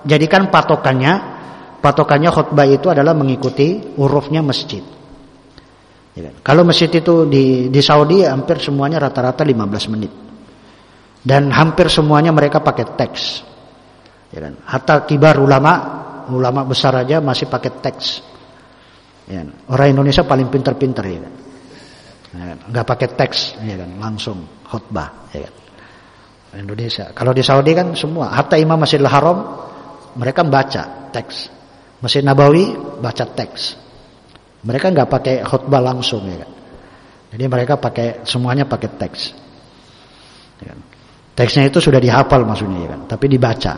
jadikan patokannya patokannya khutbah itu adalah mengikuti urufnya masjid. Ya kan? Kalau masjid itu di di Saudi hampir semuanya rata-rata 15 menit. Dan hampir semuanya mereka pakai teks. Ya kan? Hatta kibar ulama, ulama besar aja masih pakai teks. Ya kan? Orang Indonesia paling pinter-pinter ya? Nggak pakai teks, ya kan? langsung khutbah. Ya kan? Indonesia. Kalau di Saudi kan semua, hatta Imam Masjidil Haram mereka baca teks. Masjid Nabawi baca teks. Mereka nggak pakai khutbah langsung ya kan. Jadi mereka pakai semuanya pakai teks. Ya? Teksnya itu sudah dihafal maksudnya ya kan, tapi dibaca.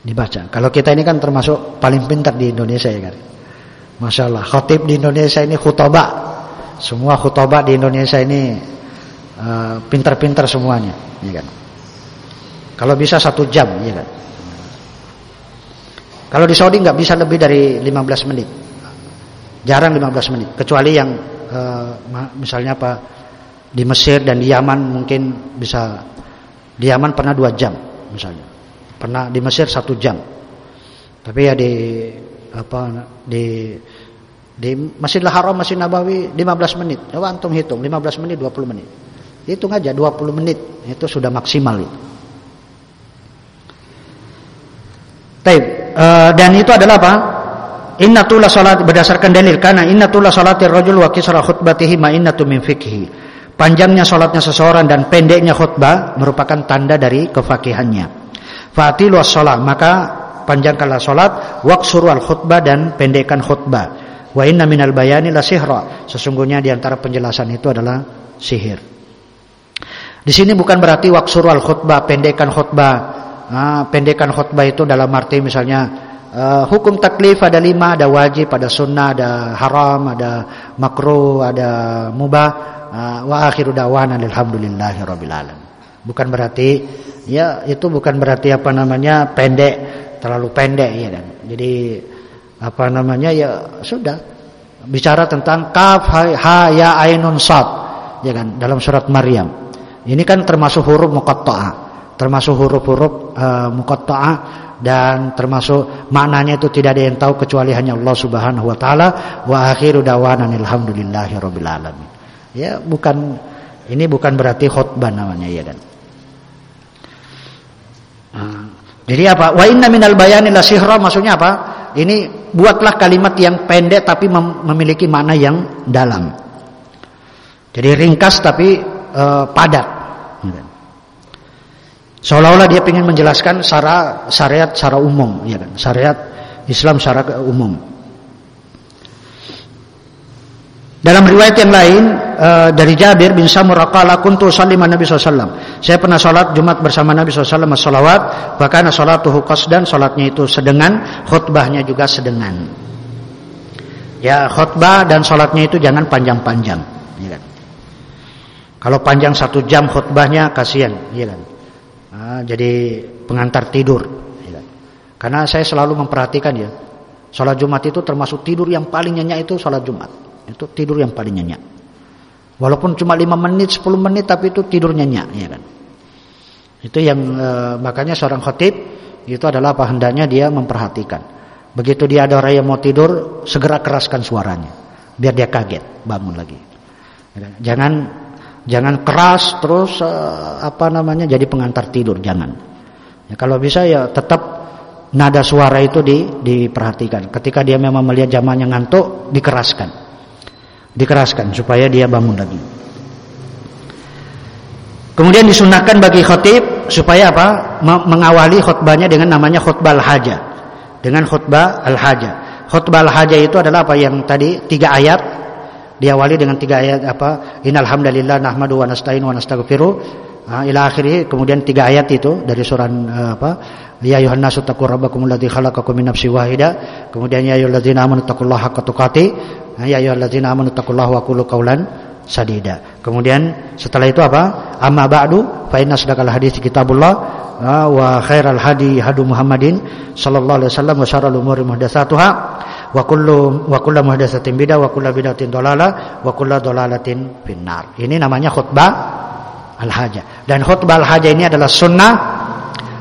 Dibaca. Kalau kita ini kan termasuk paling pintar di Indonesia ya kan. Masya Allah, khotib di Indonesia ini khutbah. Semua khutbah di Indonesia ini uh, pintar-pintar semuanya, ya kan. Kalau bisa satu jam, ya kan. Kalau di Saudi nggak bisa lebih dari 15 menit. Jarang 15 menit, kecuali yang uh, misalnya apa di Mesir dan di Yaman mungkin bisa di Yaman pernah dua jam misalnya, pernah di Mesir satu jam, tapi ya di apa di di Masjidil Haram, Masjid Nabawi 15 menit. Coba antum hitung 15 menit 20 menit. Hitung aja 20 menit itu sudah maksimal itu. Taib. Uh, dan itu adalah apa? Inna tula salat berdasarkan dalil karena inna tula salatir rajul wa kisra khutbatihi ma innatu min fikhi. Panjangnya salatnya seseorang dan pendeknya khutbah merupakan tanda dari kefakihannya. Fatilu as-salat maka panjangkanlah salat waqsuru al-khutbah dan pendekkan khutbah. Wa inna minal bayani la sihra. Sesungguhnya di antara penjelasan itu adalah sihir. Di sini bukan berarti waqsuru al-khutbah pendekkan khutbah. Nah, pendekkan khutbah itu dalam arti misalnya Uh, hukum taklif ada lima, ada wajib, ada sunnah, ada haram, ada makruh, ada mubah. Uh, wa akhiru da'wana alhamdulillahi rabbil alamin. Bukan berarti ya itu bukan berarti apa namanya pendek, terlalu pendek ya kan. Jadi apa namanya ya sudah bicara tentang kaf ha ya ainun sad ya kan dalam surat Maryam ini kan termasuk huruf muqatta'ah termasuk huruf-huruf uh, muqatta'ah dan termasuk maknanya itu tidak ada yang tahu kecuali hanya Allah Subhanahu wa taala. Wa akhiru dawana alhamdulillahi rabbil alamin. Ya bukan ini bukan berarti khutbah namanya ya kan jadi apa? Wa inna minal bayani la maksudnya apa? Ini buatlah kalimat yang pendek tapi mem memiliki makna yang dalam. Jadi ringkas tapi uh, padat. Seolah-olah dia ingin menjelaskan syara, syariat secara umum, ya kan? Syariat Islam secara umum. Dalam riwayat yang lain uh, dari Jabir bin Samurah qala kuntu usalli Nabi SAW. Saya pernah salat Jumat bersama Nabi SAW salawat, bahkan salatuhu qasdan, salatnya itu sedengan, khutbahnya juga sedengan. Ya, khutbah dan salatnya itu jangan panjang-panjang, ya kan. Kalau panjang satu jam khutbahnya kasihan, ya kan. Nah, jadi pengantar tidur, ya. Karena saya selalu memperhatikan ya, salat Jumat itu termasuk tidur yang paling nyenyak itu salat Jumat. Itu tidur yang paling nyenyak. Walaupun cuma 5 menit, 10 menit tapi itu tidur nyenyak ya kan. Itu yang e, makanya seorang khatib itu adalah apa hendaknya dia memperhatikan. Begitu dia ada orang yang mau tidur, segera keraskan suaranya biar dia kaget, bangun lagi. Ya kan? Jangan jangan keras terus e, apa namanya jadi pengantar tidur, jangan. Ya, kalau bisa ya tetap nada suara itu di, diperhatikan. Ketika dia memang melihat zamannya ngantuk, dikeraskan dikeraskan supaya dia bangun lagi. Kemudian disunahkan bagi khotib supaya apa? Mengawali khutbahnya dengan namanya khutbah al-haja. Dengan khutbah al-haja. Khutbah al-haja itu adalah apa yang tadi tiga ayat diawali dengan tiga ayat apa? Innal hamdalillah nahmadu wa nasta'inu wa nastaghfiruh ila akhirih kemudian tiga ayat itu dari surah uh, apa ya ayuhan nasu taqur rabbakum alladzi khalaqakum min nafsin wahida kemudian ya ayyuhalladzina amanu taqullaha haqqa tuqatih ya ayyuhalladzina amanu taqullaha wa qulu qawlan sadida. Kemudian setelah itu apa? Amma ba'du fa inna sadaqal hadits kitabullah wa khairal hadi hadu Muhammadin sallallahu alaihi wasallam wa syarrul umuri muhdatsatuha wa kullu wa kullu muhdatsatin bidah wa kullu bidatin dalalah wa kullu dalalatin finnar. Ini namanya khutbah al-hajah. Dan khutbah al-hajah ini adalah sunnah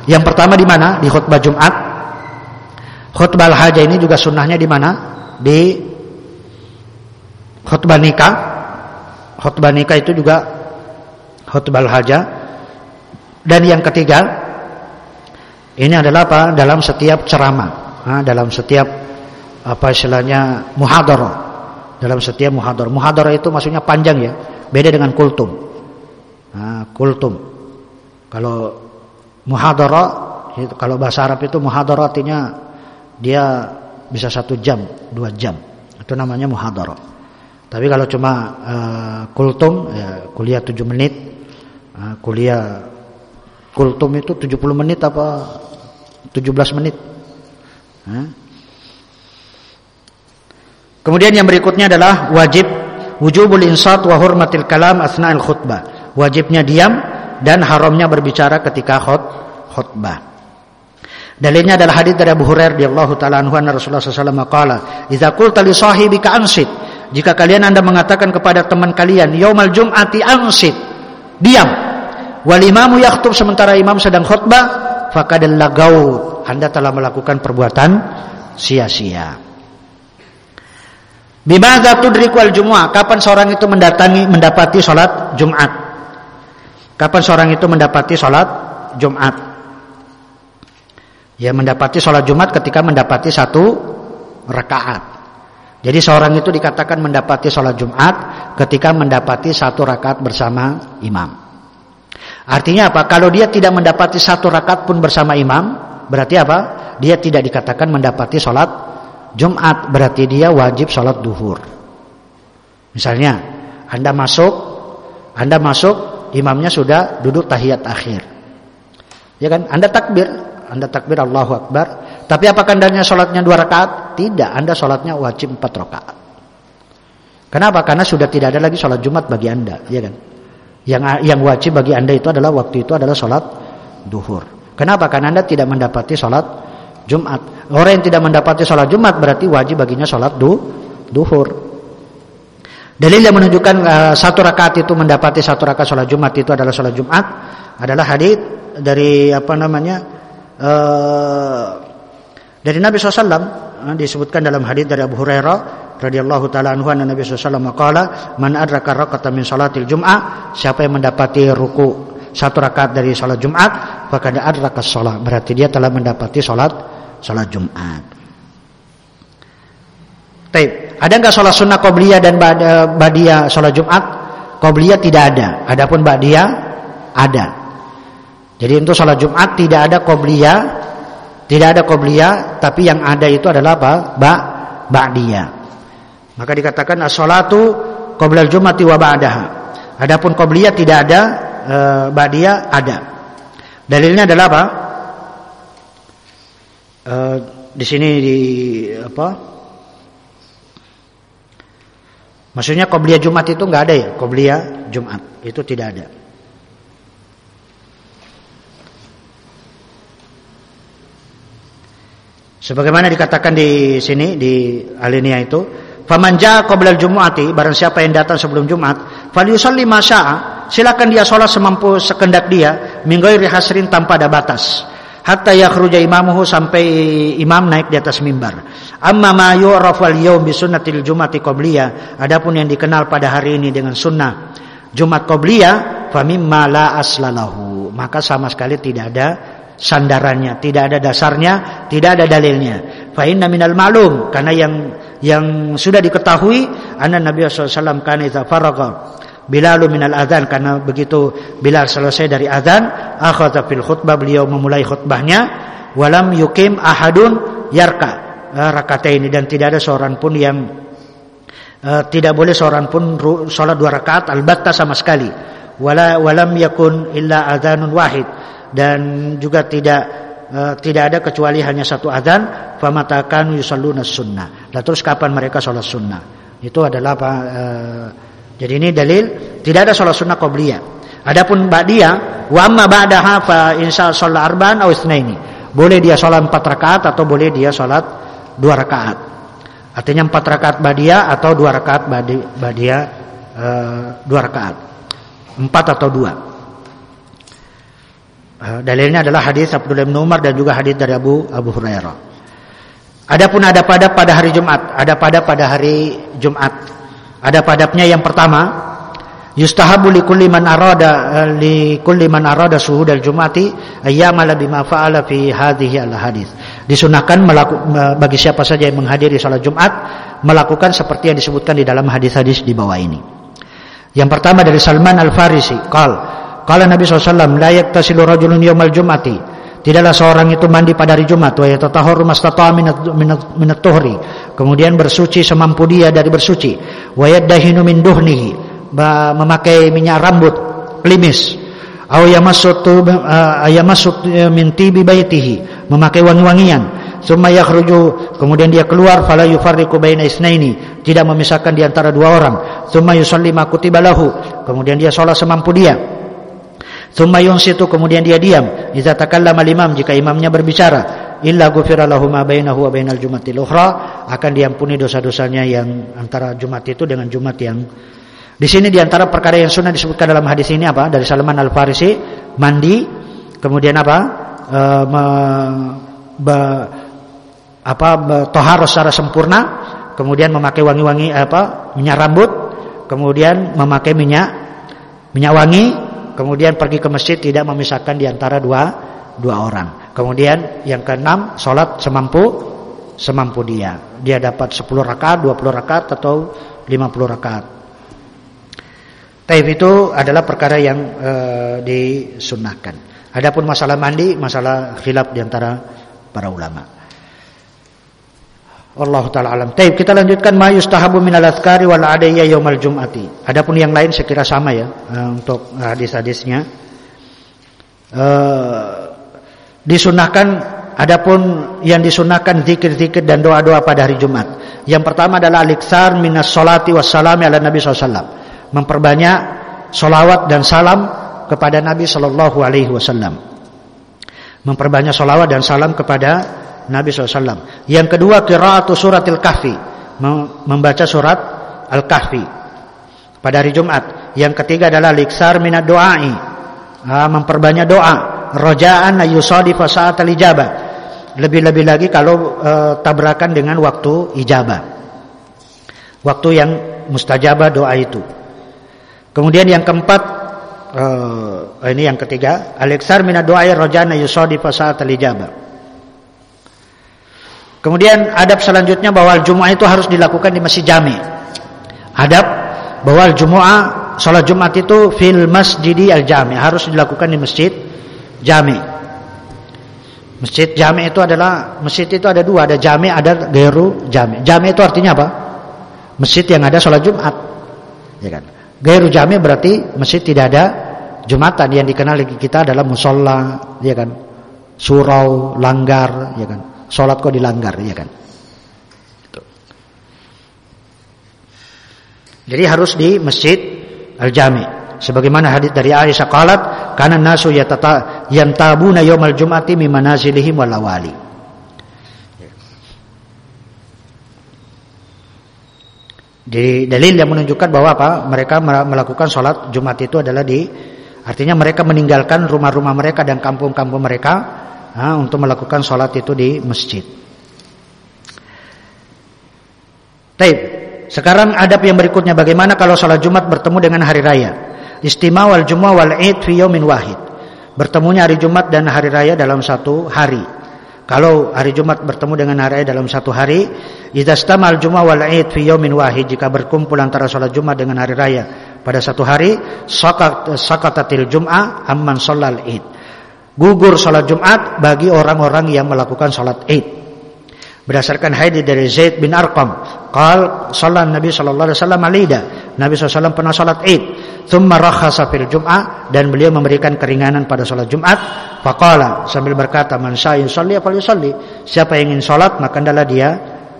yang pertama di mana? Di khutbah Jumat. Khutbah al-hajah ini juga sunnahnya di mana? Di khutbah nikah khutbah nikah itu juga khutbah haja dan yang ketiga ini adalah apa? Dalam setiap ceramah nah, dalam setiap apa istilahnya muhadharah dalam setiap muhadharah muhadharah itu maksudnya panjang ya beda dengan kultum. Nah, kultum. Kalau muhadharah kalau bahasa Arab itu muhadharah artinya dia bisa satu jam dua jam. Itu namanya muhadharah tapi kalau cuma uh, kultum ya kuliah 7 menit, uh, kuliah kultum itu 70 menit apa 17 menit. Uh. Kemudian yang berikutnya adalah wajib wujubul insat wa hurmatil kalam asna'il khutbah. Wajibnya diam dan haramnya berbicara ketika khut khutbah. Dalilnya adalah hadis dari Abu Hurairah radhiyallahu taala anhu Rasulullah sallallahu alaihi wasallam qala, "Idza qulta li sahibika ansit" Jika kalian anda mengatakan kepada teman kalian, Yaumal Jum'ati ansit, diam. Wal imamu yaktub sementara imam sedang khutbah, fakadal lagaut. Anda telah melakukan perbuatan sia-sia. Bimadza tudriku al jumu'ah? Kapan seorang itu mendatangi mendapati salat Jumat? Kapan seorang itu mendapati salat Jumat? Ya mendapati salat Jumat ketika mendapati satu rakaat. Jadi seorang itu dikatakan mendapati sholat Jumat ketika mendapati satu rakaat bersama imam. Artinya apa? Kalau dia tidak mendapati satu rakaat pun bersama imam, berarti apa? Dia tidak dikatakan mendapati sholat Jumat, berarti dia wajib sholat duhur. Misalnya, anda masuk, anda masuk, imamnya sudah duduk tahiyat akhir. Ya kan? Anda takbir, anda takbir Allahu Akbar, tapi apakah anda sholatnya dua rakaat? Tidak, anda sholatnya wajib empat rakaat. Kenapa? Karena sudah tidak ada lagi sholat Jumat bagi anda, ya kan? Yang yang wajib bagi anda itu adalah waktu itu adalah sholat duhur. Kenapa? Karena anda tidak mendapati sholat Jumat. Orang yang tidak mendapati sholat Jumat berarti wajib baginya sholat du, duhur. Dalil yang menunjukkan uh, satu rakaat itu mendapati satu rakaat sholat Jumat itu adalah sholat Jumat adalah hadis dari apa namanya uh, dari Nabi SAW eh, disebutkan dalam hadis dari Abu Hurairah radhiyallahu taala anhu anna Nabi SAW qala man adraka raka'atan min salatil jum'ah siapa yang mendapati ruku satu rakaat dari salat Jumat faqad adraka shalah berarti dia telah mendapati salat salat Jumat Taib. Ada nggak sholat sunnah qobliyah dan badia sholat Jumat? Qobliyah tidak ada. Adapun badia ada. Jadi untuk sholat Jumat tidak ada qobliyah, tidak ada qobliyah, tapi yang ada itu adalah apa? Ba ba'diyah. Maka dikatakan as-sholatu qoblal Jumati wa ba'daha. Adapun qobliyah tidak ada, e, ba'diyah ada. Dalilnya adalah apa? E, di sini di apa? Maksudnya qobliyah Jumat itu nggak ada ya? Qobliyah Jumat itu tidak ada. Sebagaimana dikatakan di sini di alinea itu, "Faman jaa qabla al-jumu'ati", barang siapa yang datang sebelum Jumat, falyusalli ma silakan dia sholat semampu sekendak dia, min ghairi hasrin tanpa ada batas hatta yakhruja imamuhu sampai imam naik di atas mimbar. Amma ma yu'raf al yawm bi sunnatil jumati qabliyah. Adapun yang dikenal pada hari ini dengan sunnah Jumat qabliyah fa mimma la aslalahu. Maka sama sekali tidak ada sandarannya, tidak ada dasarnya, tidak ada dalilnya. Fa inna minal ma'lum. Karena yang yang sudah diketahui anna Nabi sallallahu alaihi wasallam kana idza faragha Bilal minal adzan. Karena begitu Bilal selesai dari adzan akhadha fil khutbah beliau memulai khutbahnya. Walam yukim ahadun yarka. Rakaat ini. Dan tidak ada seorang pun yang uh, tidak boleh seorang pun salat dua rakaat. Albatta sama sekali. Wala walam yakun illa adzanun wahid dan juga tidak uh, tidak ada kecuali hanya satu adzan famatakan yusalluna sunnah. Lalu terus kapan mereka salat sunnah? Itu adalah apa uh, jadi ini dalil tidak ada sholat sunnah qabliyah. Adapun ba'diyah wa amma ba'daha fa insya sholat arba'an aw ini. Boleh dia sholat empat rakaat atau boleh dia sholat dua rakaat. Artinya empat rakaat ba'diyah atau dua rakaat ba'diyah uh, dua rakaat. Empat atau dua. Uh, dalilnya adalah hadis Abdullah bin Umar dan juga hadis dari Abu Abu Hurairah. Adapun ada pada pada hari Jumat, ada pada pada hari Jumat. Ada padapnya yang pertama, yustahabu likulli man arada likulli man arada suhudal jumati ayyamala bima fa'ala fi hadhihi al hadis. Disunahkan bagi siapa saja yang menghadiri salat Jumat melakukan seperti yang disebutkan di dalam hadis-hadis di bawah ini. Yang pertama dari Salman Al-Farisi, qal qala Nabi SAW la yaktasilu rajulun yaumal jumati Tidaklah seorang itu mandi pada hari Jumat wa yatatahharu mastata'a minat tuhri. Kemudian bersuci semampu dia dari bersuci. Wa yaddahinu min duhnihi. Memakai minyak rambut klimis. Aw yamassut uh, yamassut uh, min tibi baitihi. Memakai wangi-wangian. Summa yakhruju kemudian dia keluar fala yufarriqu baina isnaini, tidak memisahkan di antara dua orang. Summa yusalli ma kutiba lahu. Kemudian dia salat semampu dia. Thumma yunsitu kemudian dia diam. Idza takallama imam jika imamnya berbicara, illa ghufira lahu ma bainahu wa bainal jumatil ukhra, akan diampuni dosa-dosanya yang antara Jumat itu dengan Jumat yang di sini di antara perkara yang sunnah disebutkan dalam hadis ini apa? Dari Salman Al Farisi, mandi, kemudian apa? E, me, be, apa tohar secara sempurna, kemudian memakai wangi-wangi apa? minyak rambut, kemudian memakai minyak minyak wangi, Kemudian pergi ke masjid tidak memisahkan di antara dua dua orang. Kemudian yang keenam sholat semampu semampu dia. Dia dapat 10 rakaat, 20 rakaat atau 50 rakaat. Taib itu adalah perkara yang e, disunahkan. Adapun masalah mandi, masalah khilaf di antara para ulama. Allah taala alam. Taib kita lanjutkan ma yustahabu minal azkari wal adiyya yaumal jum'ati. Adapun yang lain saya kira sama ya uh, untuk hadis-hadisnya. Uh, disunahkan adapun yang disunahkan zikir-zikir dan doa-doa pada hari Jumat. Yang pertama adalah aliksar minas salati wassalami ala Nabi SAW. Memperbanyak solawat dan salam kepada Nabi Sallallahu Alaihi Wasallam. Memperbanyak solawat dan salam kepada Nabi SAW. Yang kedua qiraatu suratil kahfi, membaca surat Al-Kahfi. pada hari Jumat. Yang ketiga adalah liksar minat doai, memperbanyak doa. Rojaan ayusadi fasaat ijabah. Lebih-lebih lagi kalau uh, tabrakan dengan waktu ijabah. Waktu yang mustajabah doa itu. Kemudian yang keempat uh, ini yang ketiga, aliksar minat doa rojaan ayusadi fasaat ijabah. Kemudian adab selanjutnya bahwa Jumat itu harus dilakukan di masjid jami. Adab bahwa Jumat salat Jumat itu fil masjidi al jami harus dilakukan di masjid jami. Masjid jami itu adalah masjid itu ada dua, ada jami, ada geru jami. Jami itu artinya apa? Masjid yang ada salat Jumat. Ya kan? Geru jami berarti masjid tidak ada Jumatan yang dikenal kita adalah musola, ya kan? Surau, langgar, ya kan? Sholat kok dilanggar, ya kan? Jadi harus di masjid al-jami. Sebagaimana hadis dari Aisyah qalat, kana nasu yatata yantabuna yaumal jum'ati min manazilihim wal awali. Jadi dalil yang menunjukkan bahwa apa? Mereka melakukan sholat Jumat itu adalah di artinya mereka meninggalkan rumah-rumah mereka dan kampung-kampung mereka ha, untuk melakukan sholat itu di masjid. Taib. Sekarang adab yang berikutnya bagaimana kalau sholat Jumat bertemu dengan hari raya? Istimewa wal Jumat wal Id fi wahid. Bertemunya hari Jumat dan hari raya dalam satu hari. Kalau hari Jumat bertemu dengan hari raya dalam satu hari, idza istamal Jumat wal Id fi wahid jika berkumpul antara sholat Jumat dengan hari raya pada satu hari, sakat sakatatil Jum'ah amman shallal Id gugur sholat Jumat bagi orang-orang yang melakukan sholat Id. Berdasarkan hadis dari Zaid bin Arqam, qal sholat Nabi sallallahu alaihi wasallam alida. Nabi SAW pernah sholat Id. Thumma rakhasa fil Jum'ah dan beliau memberikan keringanan pada sholat Jumat. Faqala sambil berkata, "Man sya'in sholli falyusalli." Siapa yang ingin sholat maka hendaklah dia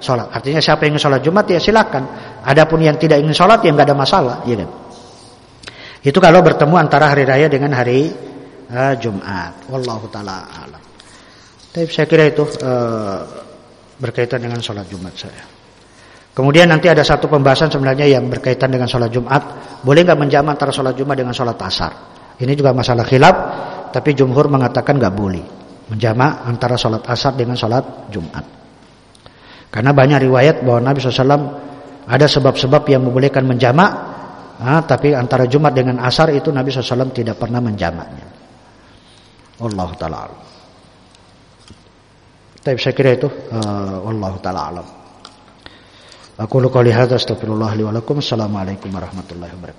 sholat. Artinya siapa yang ingin sholat Jumat ya silakan. Adapun yang tidak ingin sholat ya enggak ada masalah, ya kan? Itu kalau bertemu antara hari raya dengan hari Jumat. Wallahu taala alam. Tapi saya kira itu uh, berkaitan dengan sholat Jumat saya. Kemudian nanti ada satu pembahasan sebenarnya yang berkaitan dengan sholat Jumat. Boleh nggak menjamak antara sholat Jumat dengan sholat asar? Ini juga masalah khilaf, tapi jumhur mengatakan nggak boleh menjamak antara sholat asar dengan sholat Jumat. Karena banyak riwayat bahwa Nabi SAW ada sebab-sebab yang membolehkan menjamak, ah, tapi antara Jumat dengan asar itu Nabi SAW tidak pernah menjamaknya. Wallahu taala alam. Tapi saya kira itu uh, wallahu taala alam. Aku qouli hadza astaghfirullah li wa lakum. Assalamualaikum warahmatullahi wabarakatuh.